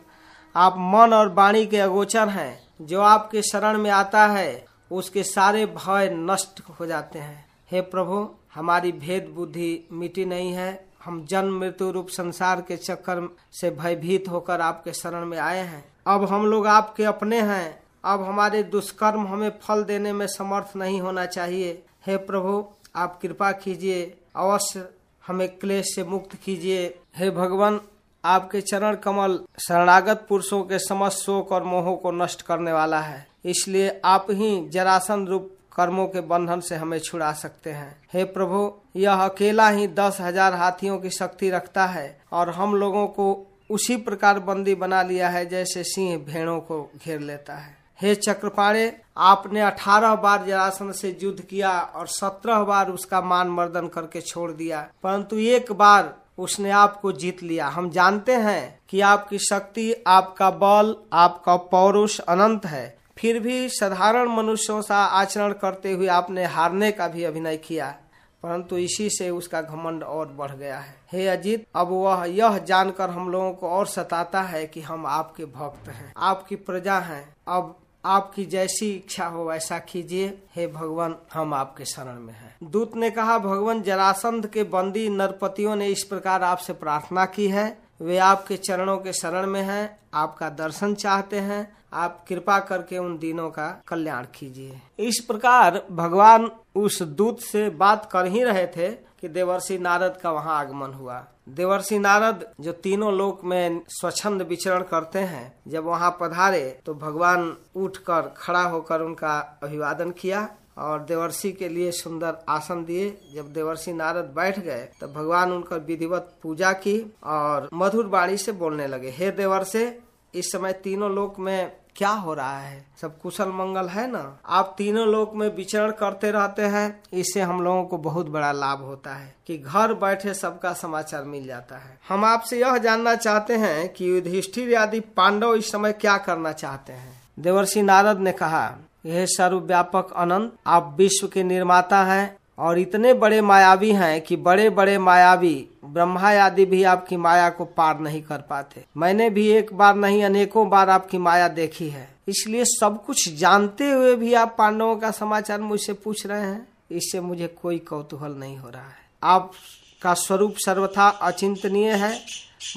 आप मन और वाणी के अगोचर हैं। जो आपके शरण में आता है, उसके सारे भय नष्ट हो जाते हैं। हे प्रभु, हमारी भेद बुद्धि मिटी नहीं है। हम जन्म, मृत्यु रूप संसार के चक्कर से भयभीत होकर आपके शरण में आए हैं। अब हम लोग आपके अपने हैं। अब हमारे दुष्कर्म हमें फल देने में समर्थ नहीं होना चाहिए। हे प्रभु, आप कृपा कीजिए, अवश्य हमें क्लेश से मुक्त कीजिए। हे भगवान आपके चरण कमल शरणागत पुरुषों के समस्त शोक और मोहों को नष्ट करने वाला है। इसलिए आप ही जरासन रूप कर्मों के बंधन से हमें छुड़ा सकते हैं। हे प्रभु, यह अकेला ही दस हज़ार हाथियों की शक्ति रखता है और हम लोगों को उसी प्रकार बंदी बना लिया है जैसे सिंह भेड़ों को घेर लेता है। हे चक्रपाणे, आपने अठारह बार जरासन से युद्ध किया और सत्रह बार उसका मान मर्दन करके छोड़ दिया, परंतु एक बार उसने आपको जीत लिया। हम जानते हैं कि आपकी शक्ति, आपका बल, आपका पौरुष अनंत है। फिर भी साधारण मनुष्यों सा आचरण करते हुए आपने हारने का भी अभिनय किया। परंतु इसी से उसका घमंड और बढ़ गया है। हे अजीत, अब वह यह जानकर हम लोगों को और सताता है कि हम आपके भक्त हैं। आपकी प्रजा हैं। अब आपकी जैसी इच्छा हो वैसा कीजिए। हे भगवान हम आपके शरण में हैं। दूत ने कहा भगवान जरासंध के बंदी नरपतियों ने इस प्रकार आपसे प्रार्थना की है। वे आपके चरणों के शरण में हैं, आपका दर्शन चाहते हैं। आप कृपा करके उन दिनों का कल्याण कीजिए। इस प्रकार भगवान उस दूत से बात कर ही रहे थे। कि देवर्षि नारद का वहाँ आगमन हुआ। देवर्षि नारद जो तीनों लोक में स्वच्छंद विचरण करते हैं, जब वहाँ पधारे तो भगवान उठकर खड़ा होकर उनका अभिवादन किया और देवर्षि के लिए सुंदर आसन दिए। जब देवर्षि नारद बैठ गए, तब भगवान उनका विधिवत पूजा की और मधुर बाणी से बोलने लगे, हे देवर्षे, इस समय तीनों लोक में क्या हो रहा है? सब कुशल मंगल है ना? आप तीनों लोक में विचरण करते रहते हैं, इससे हम लोगों को बहुत बड़ा लाभ होता है कि घर बैठे सबका समाचार मिल जाता है। हम आपसे यह जानना चाहते हैं कि युधिष्ठिर आदि पांडव इस समय क्या करना चाहते हैं? देवर्षि नारद ने कहा, यह सर्वव्यापक अनंत, आप विश्व के निर्माता हैं और इतने बड़े मायावी हैं कि बड़े बड़े मायावी ब्रह्मा आदि भी आपकी माया को पार नहीं कर पाते। मैंने भी एक बार नहीं, अनेकों बार आपकी माया देखी है। इसलिए सब कुछ जानते हुए भी आप पांडवों का समाचार मुझसे पूछ रहे हैं, इससे मुझे कोई कौतूहल नहीं हो रहा है। आप का स्वरूप सर्वथा अचिंतनीय है।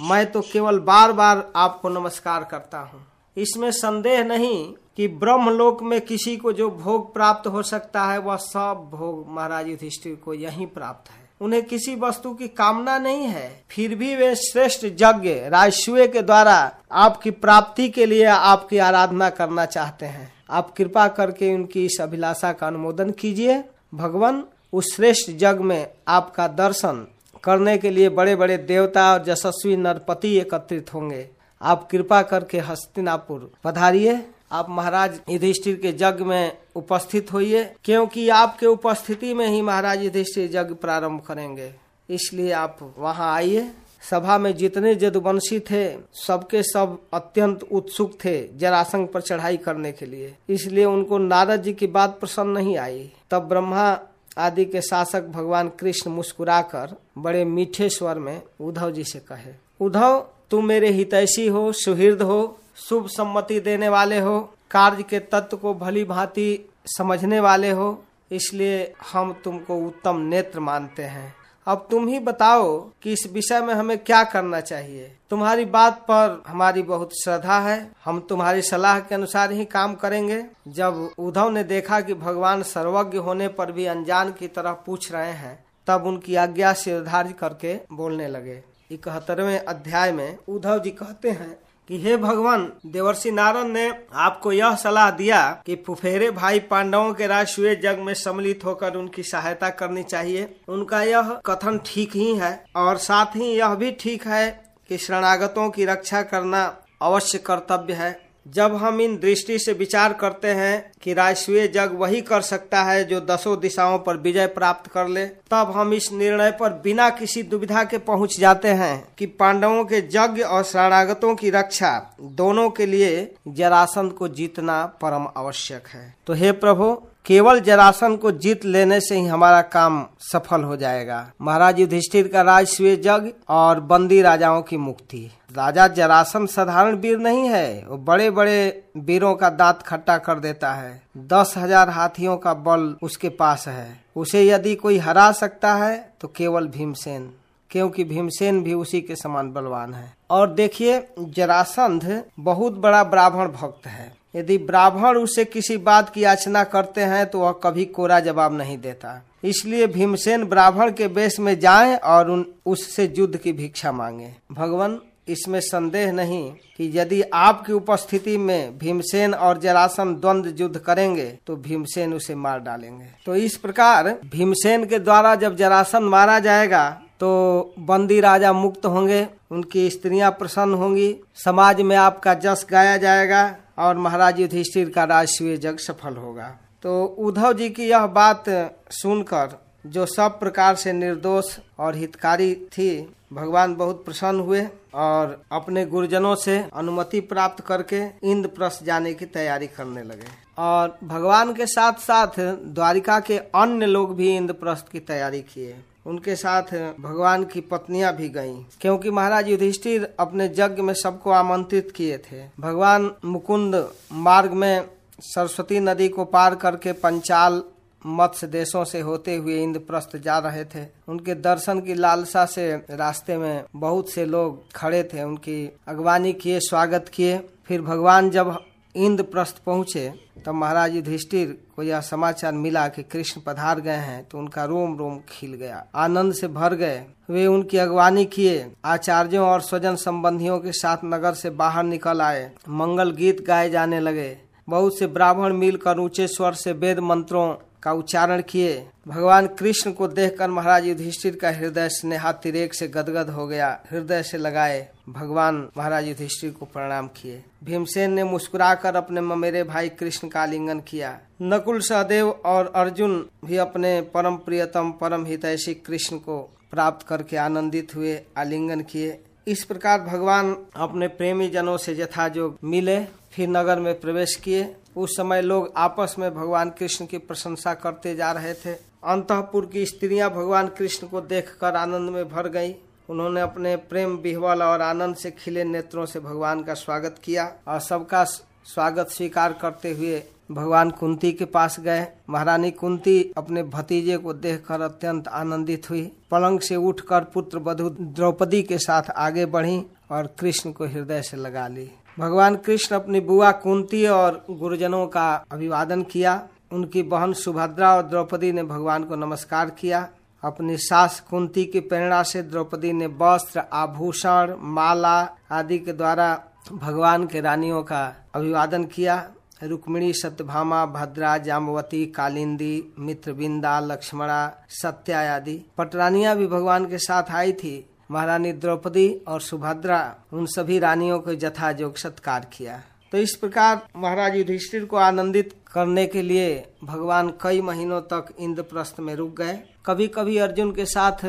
मैं तो केवल बार बार आपको नमस्कार करता हूँ। इसमें संदेह नहीं कि ब्रह्मलोक में किसी को जो भोग प्राप्त हो सकता है, वह सब भोग महाराज युधिष्ठिर को यही प्राप्त है। उन्हें किसी वस्तु की कामना नहीं है। फिर भी वे श्रेष्ठ यज्ञ राजस्व के द्वारा आपकी प्राप्ति के लिए आपकी आराधना करना चाहते हैं। आप कृपा करके उनकी इस अभिलाषा का अनुमोदन कीजिए। भगवान, उस श्रेष्ठ जग में आपका दर्शन करने के लिए बड़े बड़े देवता और यशस्वी नरपति एकत्रित होंगे। आप कृपा करके हस्तिनापुर पधारिए। आप महाराज युधिष्ठिर के जग में उपस्थित होइए, क्योंकि आपके उपस्थिति में ही महाराज युधिष्ठिर जग प्रारंभ करेंगे। इसलिए आप वहाँ आइए। सभा में जितने जदुवंशी थे, सबके सब अत्यंत उत्सुक थे जरासंग पर चढ़ाई करने के लिए। इसलिए उनको नारद जी की बात पसंद नहीं आई। तब ब्रह्मा आदि के शासक भगवान कृष्ण मुस्कुराकर बड़े मीठे स्वर में उद्धव जी से कहे, उद्धव तुम मेरे हितैषी हो, सुहृद हो शुभ सम्मति देने वाले हो, कार्य के तत्व को भली भांति समझने वाले हो, इसलिए हम तुमको उत्तम नेत्र मानते हैं। अब तुम ही बताओ कि इस विषय में हमें क्या करना चाहिए। तुम्हारी बात पर हमारी बहुत श्रद्धा है। हम तुम्हारी सलाह के अनुसार ही काम करेंगे। जब उद्धव ने देखा कि भगवान सर्वज्ञ होने पर भी अनजान की तरह पूछ रहे हैं, तब उनकी आज्ञा सिरधार्य करके बोलने लगे। इकहत्तरवे अध्याय में उद्धव जी कहते हैं कि हे भगवान, देवर्षि नारद ने आपको यह सलाह दिया कि फुफेरे भाई पांडवों के राष्ट्रीय जग में सम्मिलित होकर उनकी सहायता करनी चाहिए। उनका यह कथन ठीक ही है और साथ ही यह भी ठीक है कि शरणागतों की रक्षा करना अवश्य कर्तव्य है। जब हम इन दृष्टि से विचार करते हैं कि राजस्वीय जग वही कर सकता है जो दसों दिशाओं पर विजय प्राप्त कर ले, तब हम इस निर्णय पर बिना किसी दुविधा के पहुँच जाते हैं कि पांडवों के यज्ञ और शरणागतों की रक्षा दोनों के लिए जरासंध को जीतना परम आवश्यक है। तो हे प्रभु केवल जरासन को जीत लेने से ही हमारा काम सफल हो जाएगा। महाराज युधिष्ठिर का राज स्वे जग और बंदी राजाओं की मुक्ति। राजा जरासन साधारण वीर नहीं है। वो बड़े बड़े वीरों का दांत खट्टा कर देता है। दस हज़ार हाथियों का बल उसके पास है। उसे यदि कोई हरा सकता है तो केवल भीमसेन, क्योंकि भीमसेन भी उसी के समान बलवान है। और देखिए, जरासंध बहुत बड़ा ब्राह्मण भक्त है। यदि ब्राह्मण उसे किसी बात की याचना करते हैं तो वह कभी कोरा जवाब नहीं देता। इसलिए भीमसेन ब्राह्मण के वेश में जाएँ और उन, उससे युद्ध की भिक्षा मांगे। भगवान, इसमें संदेह नहीं कि यदि आपकी उपस्थिति में भीमसेन और जरासन द्वंद युद्ध करेंगे तो भीमसेन उसे मार डालेंगे। तो इस प्रकार भीमसेन के द्वारा जब जरासन मारा जाएगा तो बंदी राजा मुक्त होंगे, उनकी स्त्रियाँ प्रसन्न होंगी, समाज में आपका जस गाया जाएगा। और महाराज युधिष्ठिर का राजस्वीय जग सफल होगा। तो उद्धव जी की यह बात सुनकर, जो सब प्रकार से निर्दोष और हितकारी थी, भगवान बहुत प्रसन्न हुए और अपने गुरुजनों से अनुमति प्राप्त करके इंद्रप्रस्थ जाने की तैयारी करने लगे। और भगवान के साथ साथ द्वारिका के अन्य लोग भी इंद्रप्रस्थ की तैयारी किए। उनके साथ भगवान की पत्नियाँ भी गईं, क्योंकि महाराज युधिष्ठिर अपने यज्ञ में सबको आमंत्रित किए थे। भगवान मुकुंद मार्ग में सरस्वती नदी को पार करके पंचाल मत्स्य देशों से होते हुए इंद्रप्रस्थ जा रहे थे। उनके दर्शन की लालसा से रास्ते में बहुत से लोग खड़े थे। उनकी अगवानी किए, स्वागत किए। फिर भगवान जब इंद्रप्रस्थ पहुँचे, तब महाराज युधिष्ठिर को यह समाचार मिला कि कृष्ण पधार गए हैं तो उनका रोम रोम खिल गया। आनंद से भर गए। वे उनकी अगवानी किए। आचार्यों और स्वजन संबंधियों के साथ नगर से बाहर निकल आए। मंगल गीत गाए जाने लगे। बहुत से ब्राह्मण मिलकर ऊँचे स्वर से वेद मंत्रों का उच्चारण किए। भगवान कृष्ण को देखकर महाराज युधिष्ठिर का हृदय स्नेहातिरेक से गदगद हो गया। हृदय से लगाए भगवान महाराज युधिष्ठिर को प्रणाम किए। भीमसेन ने मुस्कुराकर अपने ममेरे भाई कृष्ण का आलिंगन किया। नकुल सहदेव और अर्जुन भी अपने परम प्रियतम, परम हितैषी कृष्ण को प्राप्त करके आनंदित हुए, आलिंगन किए। इस प्रकार भगवान अपने प्रेमी जनों से यथा जो मिले। फिर नगर में प्रवेश किए। उस समय लोग आपस में भगवान कृष्ण की प्रशंसा करते जा रहे थे। अंतपुर की स्त्रियाँ भगवान कृष्ण को देखकर आनंद में भर गई। उन्होंने अपने प्रेम, बिहवल और आनंद से खिले नेत्रों से भगवान का स्वागत किया और सबका स्वागत स्वीकार करते हुए भगवान कुंती के पास गए। महारानी कुंती अपने भतीजे को देखकर अत्यंत आनंदित हुई। पलंग से उठकर पुत्र बधु द्रौपदी के साथ आगे बढ़ी और कृष्ण को हृदय से लगा ली। भगवान कृष्ण अपनी बुआ कुंती और गुरुजनों का अभिवादन किया। उनकी बहन सुभद्रा और द्रौपदी ने भगवान को नमस्कार किया। अपनी सास कुंती की प्रेरणा से द्रौपदी ने वस्त्र, आभूषण, माला आदि के द्वारा भगवान के रानियों का अभिवादन किया। रुक्मिणी, सत्यभामा, भद्रा जामवती कालिंदी, मित्रबिंदा, लक्ष्मणा, सत्या आदि। पटरानिया भी भगवान के साथ आई थी। महारानी द्रौपदी और सुभद्रा, उन सभी रानियों को यथाजोग सत्कार किया। तो इस प्रकार महाराज युधिष्ठिर को आनंदित करने के लिए भगवान कई महीनों तक इंद्रप्रस्थ में रुक गए। कभी कभी अर्जुन के साथ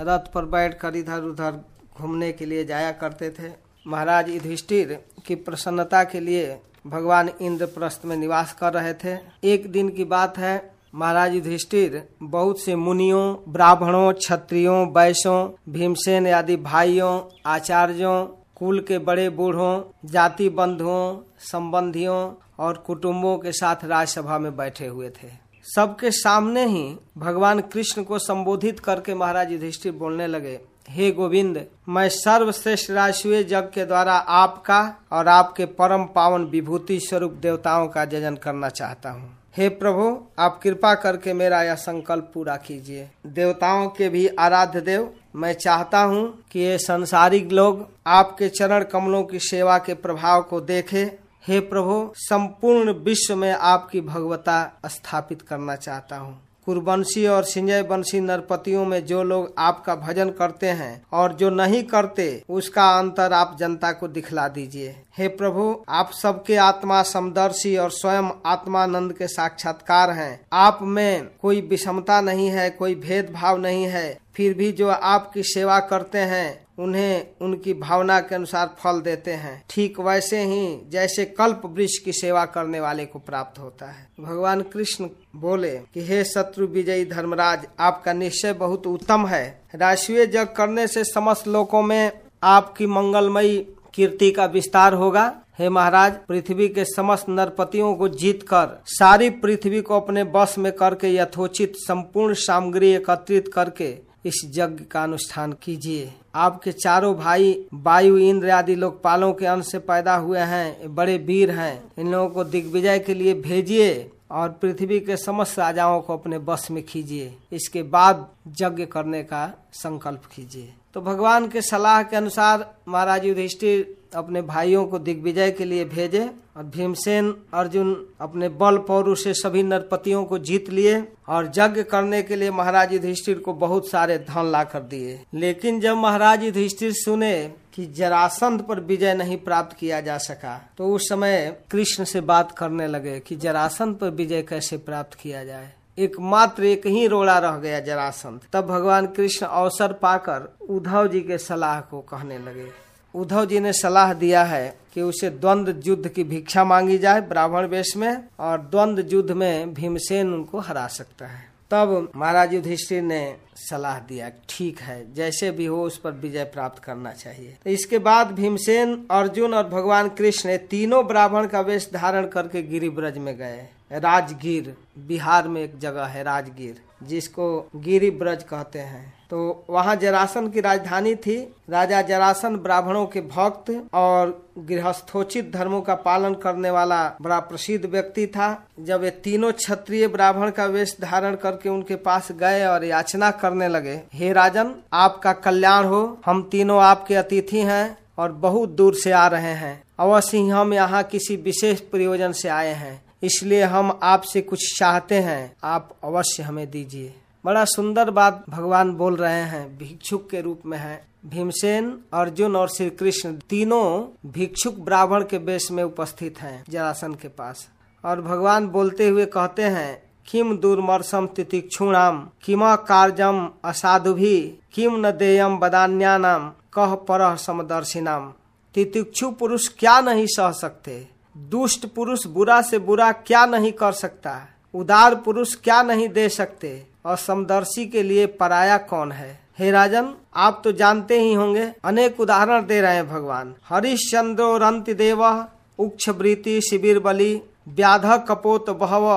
रथ पर बैठकर इधर उधर घूमने के लिए जाया करते थे। महाराज युधिष्ठिर की प्रसन्नता के लिए भगवान इंद्रप्रस्थ में निवास कर रहे थे। एक दिन की बात है महाराज युधिष्ठिर, बहुत से मुनियों, ब्राह्मणों, क्षत्रियों, वैश्यों, भीमसेन आदि भाइयों, आचार्यों, कुल के बड़े बूढ़ों, जाति बंधुओं, संबंधियों और कुटुंबों के साथ राज्यसभा में बैठे हुए थे। सबके सामने ही भगवान कृष्ण को संबोधित करके महाराज युधिष्ठिर बोलने लगे, हे गोविंद, मैं सर्वश्रेष्ठ राष्ट्रीय जग के द्वारा आपका और आपके परम पावन विभूति स्वरूप देवताओं का जजन करना चाहता हूँ। हे प्रभु, आप कृपा करके मेरा यह संकल्प पूरा कीजिए। देवताओं के भी आराध्य देव, मैं चाहता हूँ कि ये संसारिक लोग आपके चरण कमलों की सेवा के प्रभाव को देखें। हे प्रभु, संपूर्ण विश्व में आपकी भगवता स्थापित करना चाहता हूँ। कुरबंशी और सिंजय बंशी नरपतियों में जो लोग आपका भजन करते हैं और जो नहीं करते, उसका अंतर आप जनता को दिखला दीजिए। हे प्रभु, आप सबके आत्मा समदर्शी और स्वयं आत्मानंद के साक्षात्कार हैं। आप में कोई विषमता नहीं है, कोई भेदभाव नहीं है। फिर भी जो आपकी सेवा करते हैं उन्हें उनकी भावना के अनुसार फल देते हैं। ठीक वैसे ही जैसे कल्प वृक्ष की सेवा करने वाले को प्राप्त होता है। भगवान कृष्ण बोले कि, हे शत्रु विजयी धर्मराज, आपका निश्चय बहुत उत्तम है। राष्ट्रीय जग करने से समस्त लोकों में आपकी मंगलमयी कीर्ति का विस्तार होगा। हे महाराज, पृथ्वी के समस्त नरपतियों को जीत कर सारी पृथ्वी को अपने बस में करके यथोचित संपूर्ण सामग्री एकत्रित करके इस यज्ञ का अनुष्ठान कीजिए। आपके चारों भाई, वायु, इंद्र आदि लोकपालों के अंश से पैदा हुए हैं, बड़े वीर हैं। इन लोगों को दिग्विजय के लिए भेजिए और पृथ्वी के समस्त राजाओं को अपने बस में कीजिए इसके बाद यज्ञ करने का संकल्प कीजिए। तो भगवान के सलाह के अनुसार महाराज युधिष्ठिर अपने भाइयों को दिग्विजय के लिए भेजे और भीमसेन, अर्जुन अपने बल पौरुष से सभी नरपतियों को जीत लिए और यज्ञ करने के लिए महाराज युधिष्ठिर को बहुत सारे धन ला कर दिए। लेकिन जब महाराज युधिष्ठिर सुने कि जरासंध पर विजय नहीं प्राप्त किया जा सका तो उस समय कृष्ण से बात करने लगे कि जरासंध पर विजय कैसे प्राप्त किया जाए। एकमात्र एक ही रोड़ा रह गया जरासंध। तब भगवान कृष्ण अवसर पाकर उद्धव जी के सलाह को कहने लगे। उद्धव जी ने सलाह दिया है कि उसे द्वंद युद्ध की भिक्षा मांगी जाए ब्राह्मण वेश में और द्वंद युद्ध में भीमसेन उनको हरा सकता है। तब महाराज युधिष्ठिर ने सलाह दिया, ठीक है, जैसे भी हो उस पर विजय प्राप्त करना चाहिए। तो इसके बाद भीमसेन, अर्जुन और भगवान कृष्ण तीनों ब्राह्मण का वेश धारण करके गिरिब्रज में गए। राजगीर, बिहार में एक जगह है राजगीर, जिसको गिरी ब्रज कहते हैं। तो वहाँ जरासन की राजधानी थी। राजा जरासन ब्राह्मणों के भक्त और गृहस्थोचित धर्मों का पालन करने वाला बड़ा प्रसिद्ध व्यक्ति था। जब ये तीनों क्षत्रिय ब्राह्मण का वेश धारण करके उनके पास गए और याचना करने लगे, हे राजन, आपका कल्याण हो। हम तीनों आपके अतिथि हैं और बहुत दूर से आ रहे हैं। अवश्य हम यहाँ किसी विशेष प्रयोजन से आए हैं। इसलिए हम आपसे कुछ चाहते हैं। आप अवश्य हमें दीजिए। बड़ा सुंदर बात भगवान बोल रहे हैं, भिक्षुक के रूप में है। भीमसेन, अर्जुन और श्री कृष्ण तीनों भिक्षुक ब्राह्मण के वेश में उपस्थित हैं जरासन के पास। और भगवान बोलते हुए कहते हैं, किम दुर्मर्शम तितिक्षुणाम, किम कार्यम असाधु भी किम न देयम बदान्यानाम, कह पर समदर्शिनाम। तितिक्षु पुरुष क्या नहीं सह सकते? दुष्ट पुरुष बुरा से बुरा क्या नहीं कर सकता? उदार पुरुष क्या नहीं दे सकते? और समदर्शी के लिए पराया कौन है? हे राजन, आप तो जानते ही होंगे, अनेक उदाहरण दे रहे हैं भगवान। हरिश्चंद्रो रंति देव उक्षवृति शिविर बलि व्याध कपोत बहव,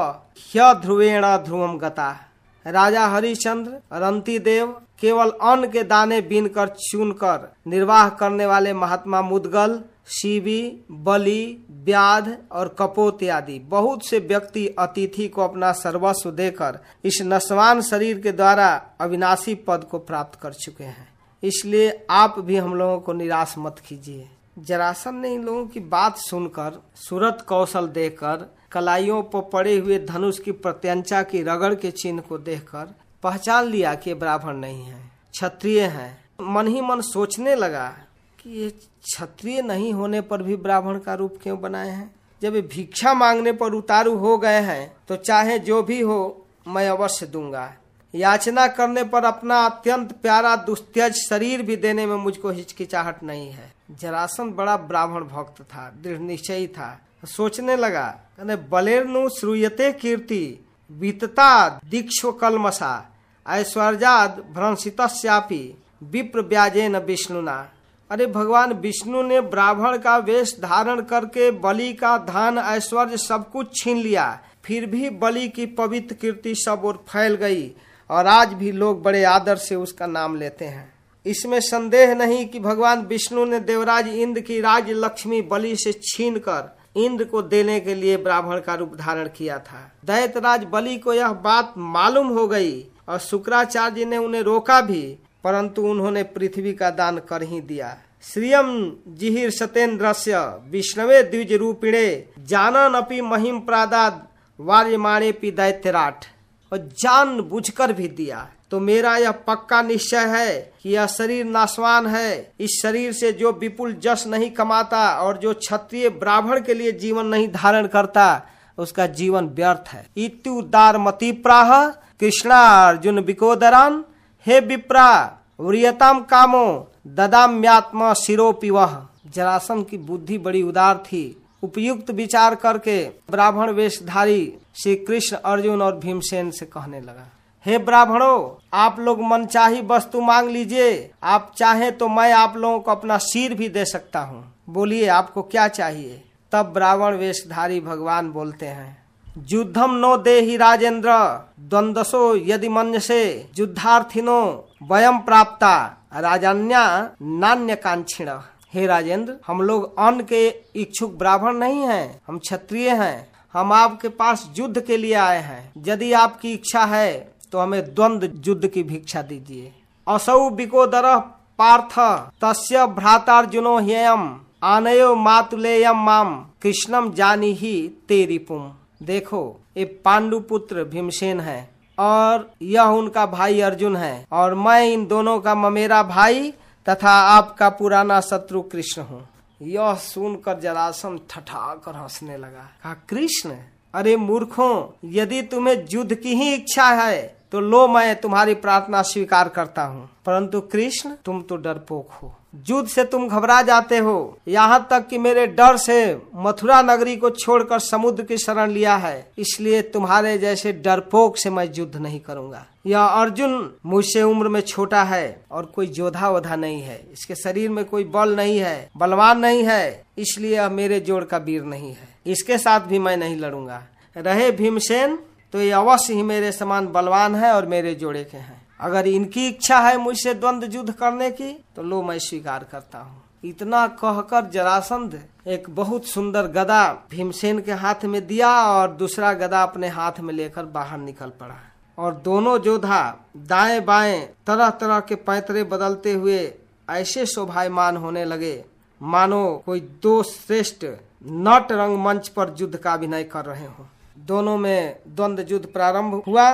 ह्य ध्रुवेण ध्रुवम गता। राजा हरिश्चंद्र रंती देव केवल अन्न के दाने बीन कर चुन कर निर्वाह करने वाले महात्मा मुदगल शिवी, बलि व्याध और कपोत आदि। बहुत से व्यक्ति अतिथि को अपना सर्वस्व देकर इस नस्वान शरीर के द्वारा अविनाशी पद को प्राप्त कर चुके हैं। इसलिए आप भी हम लोगों को निराश मत कीजिए। जरासन ने इन लोगों की बात सुनकर, सूरत कौशल देकर, कलाइयों पर पड़े हुए धनुष की प्रत्यंचा की रगड़ के चिन्ह को देखकर पहचान लिया कि ब्राह्मण नहीं है, क्षत्रिय है। मन ही मन सोचने लगा। कि ये क्षत्रिय नहीं होने पर भी ब्राह्मण का रूप क्यों बनाए हैं? जब भिक्षा मांगने पर उतारू हो गए हैं तो चाहे जो भी हो, मैं अवश्य दूँगा। याचना करने पर अपना अत्यंत प्यारा दुस्त्यज शरीर भी देने में मुझको हिचकिचाहट नहीं है। जरासन बड़ा ब्राह्मण भक्त था, दृढ़ निश्चयी था। सोचने लगा कहने बलेरनु श्रूयते कीर्ति वितता दीक्षो कलमसा ऐश्वर्याद भ्रंसितस्यापि विप्र ब्याजे न विष्णुना। अरे भगवान, विष्णु ने ब्राह्मण का वेश धारण करके बलि का धान ऐश्वर्य सब कुछ छीन लिया। फिर भी बलि की पवित्र कीर्ति सब और फैल गई और आज भी लोग बड़े आदर से उसका नाम लेते हैं। इसमें संदेह नहीं कि भगवान विष्णु ने देवराज इंद्र की राज लक्ष्मी बलि से छीन कर इंद्र को देने के लिए ब्राह्मण का रूप धारण किया था। दैतराज बलि को यह बात मालूम हो गई और शुक्राचार्य ने उन्हें रोका भी। परंतु उन्होंने पृथ्वी का दान कर ही दिया। श्रियम जिहिर सतेन्द्र से विष्णवे द्विज रूपिणे जानन अपी महिम प्रादाद वार्यमाणे पी दैत्यराट। और जान बुझकर भी दिया। तो मेरा यह पक्का निश्चय है कि यह शरीर नासवान है। इस शरीर से जो विपुल जस नहीं कमाता और जो क्षत्रिय ब्राह्मण के लिए जीवन नहीं धारण करता, उसका जीवन व्यर्थ है। इतुदार मती प्राह कृष्णा अर्जुन बिकोदरान हे विप्रा व्रियताम कामो, ददाम्यात्मा शिरोपि वह जरासन की बुद्धि बड़ी उदार थी। उपयुक्त विचार करके ब्राह्मण वेशधारी श्री कृष्ण अर्जुन और भीमसेन से कहने लगा, हे ब्राह्मणों, आप लोग मनचाही वस्तु मांग लीजिए। आप चाहे तो मैं आप लोगों को अपना सिर भी दे सकता हूँ। बोलिए, आपको क्या चाहिए? तब ब्राह्मण वेशधारी भगवान बोलते हैं युद्धम नो दे राजेंद्र द्वंदसो यदि मन से युद्धार्थिनो वयम प्राप्ता। राजान्या नान्य कांक्षिण हे राजेंद्र हम लोग अन्न के इच्छुक ब्राह्मण नहीं हैं, हम क्षत्रिय हैं, हम आपके पास युद्ध के लिए आए हैं। यदि आपकी इच्छा है तो हमें द्वंद युद्ध की भिक्षा दीजिए। असौ बिकोदर पार्थ, तस्य भ्रातार्जुनो ह्ययम, आनयो मातुलेयम माम कृष्णम जानी ही तेरी पुम देखो, ये पांडु पुत्र भीमसेन है और यह उनका भाई अर्जुन है और मैं इन दोनों का ममेरा भाई तथा आपका पुराना शत्रु कृष्ण हूँ। यह सुनकर जरासन ठठा कर हंसने लगा। कहा, कृष्ण, अरे मूर्खों, यदि तुम्हें युद्ध की ही इच्छा है तो लो, मैं तुम्हारी प्रार्थना स्वीकार करता हूँ। परंतु कृष्ण, तुम तो डरपोक हो। युद्ध से तुम घबरा जाते हो। यहाँ तक कि मेरे डर से मथुरा नगरी को छोड़कर समुद्र की शरण लिया है। इसलिए तुम्हारे जैसे डरपोक से मैं युद्ध नहीं करूँगा। यह अर्जुन मुझसे उम्र में छोटा है और कोई जोधा वोधा नहीं है। इसके शरीर में कोई बल नहीं है, बलवान नहीं है। इसलिए यह मेरे जोड़ का वीर नहीं है। इसके साथ भी मैं नहीं लड़ूँगा। रहे भीमसेन तो ये अवश्य ही मेरे समान बलवान है और मेरे जोड़े के हैं। अगर इनकी इच्छा है मुझसे द्वंद युद्ध करने की तो लो मैं स्वीकार करता हूँ। इतना कहकर जरासंध एक बहुत सुंदर गदा भीमसेन के हाथ में दिया और दूसरा गदा अपने हाथ में लेकर बाहर निकल पड़ा। और दोनों जोधा दाएँ बाएँ तरह तरह के पैतरे बदलते हुए ऐसे शोभायमान होने लगे, मानो कोई दो श्रेष्ठ नट रंग मंच पर युद्ध का अभिनय कर रहे हो। दोनों में द्वंद युद्ध प्रारंभ हुआ।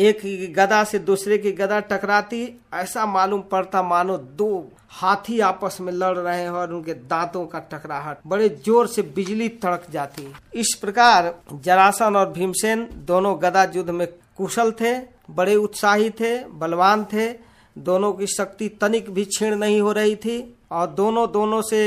एक गदा से दूसरे की गदा टकराती, ऐसा मालूम पड़ता, मानो दो हाथी आपस में लड़ रहे हैं और उनके दांतों का टकराहट। बड़े ज़ोर से बिजली तड़क जाती। इस प्रकार जरासन और भीमसेन दोनों गदा युद्ध में कुशल थे, बड़े उत्साही थे, बलवान थे। दोनों की शक्ति तनिक भी छीण नहीं हो रही थी और दोनों दोनों से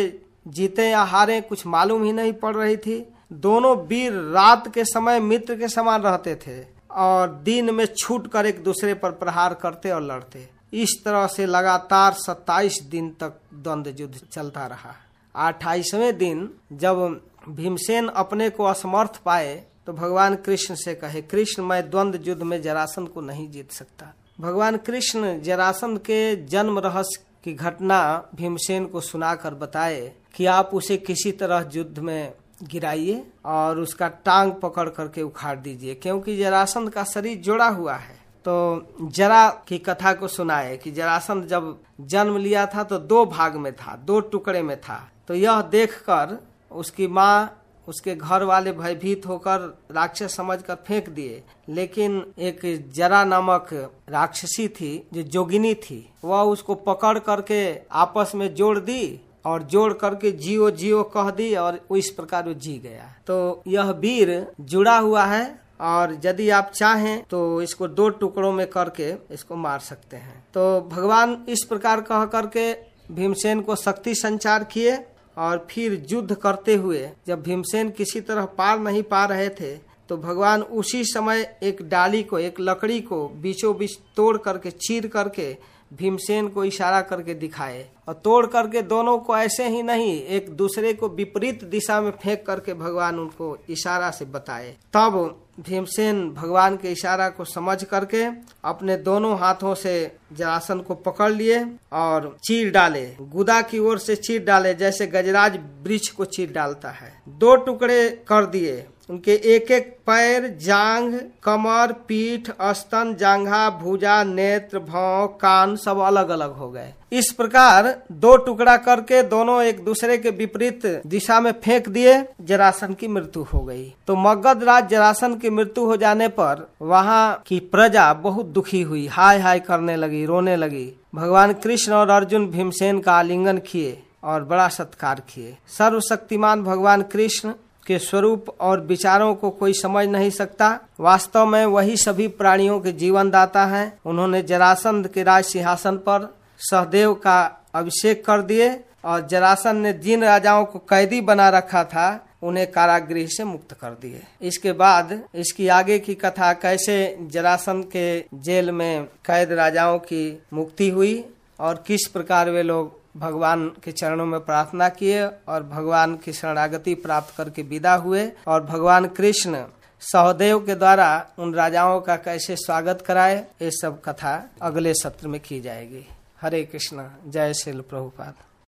जीते या हारे कुछ मालूम ही नहीं पड़ रही थी। दोनों वीर रात के समय मित्र के समान रहते थे। और दिन में छूट कर एक दूसरे पर प्रहार करते और लड़ते। इस तरह से लगातार 27 दिन तक द्वंद्व युद्ध चलता रहा। अट्ठाईसवें दिन जब भीमसेन अपने को असमर्थ पाए तो भगवान कृष्ण से कहे, कृष्ण, मैं द्वंद्व युद्ध में जरासन को नहीं जीत सकता। भगवान कृष्ण जरासन के जन्म रहस्य की घटना भीमसेन को सुनाकर बताए कि आप उसे किसी तरह युद्ध में गिराइए और उसका टांग पकड़ करके उखाड़ दीजिए, क्योंकि जरासंध का शरीर जोड़ा हुआ है। तो जरा की कथा को सुनाए कि जरासंध जब जन्म लिया था तो दो भाग में था, दो टुकड़े में था। तो यह देखकर उसकी माँ, उसके घर वाले भयभीत होकर राक्षस समझकर फेंक दिए। लेकिन एक जरा नामक राक्षसी थी, जो जोगिनी थी, वह उसको पकड़ करके आपस में जोड़ दी और जोड़ करके जियो जियो कह दी और इस प्रकार वो जी गया। तो यह वीर जुड़ा हुआ है और यदि आप चाहें तो इसको दो टुकड़ों में करके इसको मार सकते हैं। तो भगवान इस प्रकार कह करके भीमसेन को शक्ति संचार किए और फिर युद्ध करते हुए जब भीमसेन किसी तरह पार नहीं पा रहे थे तो भगवान उसी समय एक डाली को, एक लकड़ी को बीचों बीच तोड़ करके, चीर करके भीमसेन को इशारा करके दिखाए और तोड़ करके दोनों को ऐसे ही नहीं, एक दूसरे को विपरीत दिशा में फेंक करके भगवान उनको इशारा से बताए। तब भीमसेन भगवान के इशारा को समझ करके अपने दोनों हाथों से जरासन को पकड़ लिए और चीर डाले। गुदा की ओर से चीर डाले, जैसे गजराज वृक्ष को चीर डालता है। दो टुकड़े कर दिए। उनके एक एक पैर जांग कमर, पीठ, स्तन, जांघा, भुजा, नेत्र भाव कान सब अलग अलग हो गए। इस प्रकार दो टुकड़ा करके दोनों एक दूसरे के विपरीत दिशा में फेंक दिए, जरासन की मृत्यु हो गई। तो मगध राज जरासन की मृत्यु हो जाने पर वहाँ की प्रजा बहुत दुखी हुई हाय हाय करने लगी, रोने लगी। भगवान कृष्ण और अर्जुन भीमसेन का आलिंगन किए और बड़ा सत्कार किए। सर्वशक्तिमान भगवान कृष्ण के स्वरूप और विचारों को कोई समझ नहीं सकता। वास्तव में वही सभी प्राणियों के जीवन दाता है। उन्होंने जरासंध के राज सिंहासन पर सहदेव का अभिषेक कर दिए और जरासन ने जिन राजाओं को कैदी बना रखा था, उन्हें कारागृह से मुक्त कर दिए। इसके बाद इसकी आगे की कथा कैसे जरासन के जेल में कैद राजाओं की मुक्ति हुई और किस प्रकार वे लोग भगवान के चरणों में प्रार्थना किए और भगवान की शरणागति प्राप्त करके विदा हुए और भगवान कृष्ण सहदेव के द्वारा उन राजाओं का कैसे स्वागत कराए, ये सब कथा अगले सत्र में की जाएगी। हरे कृष्ण, जय श्री प्रभुपाद।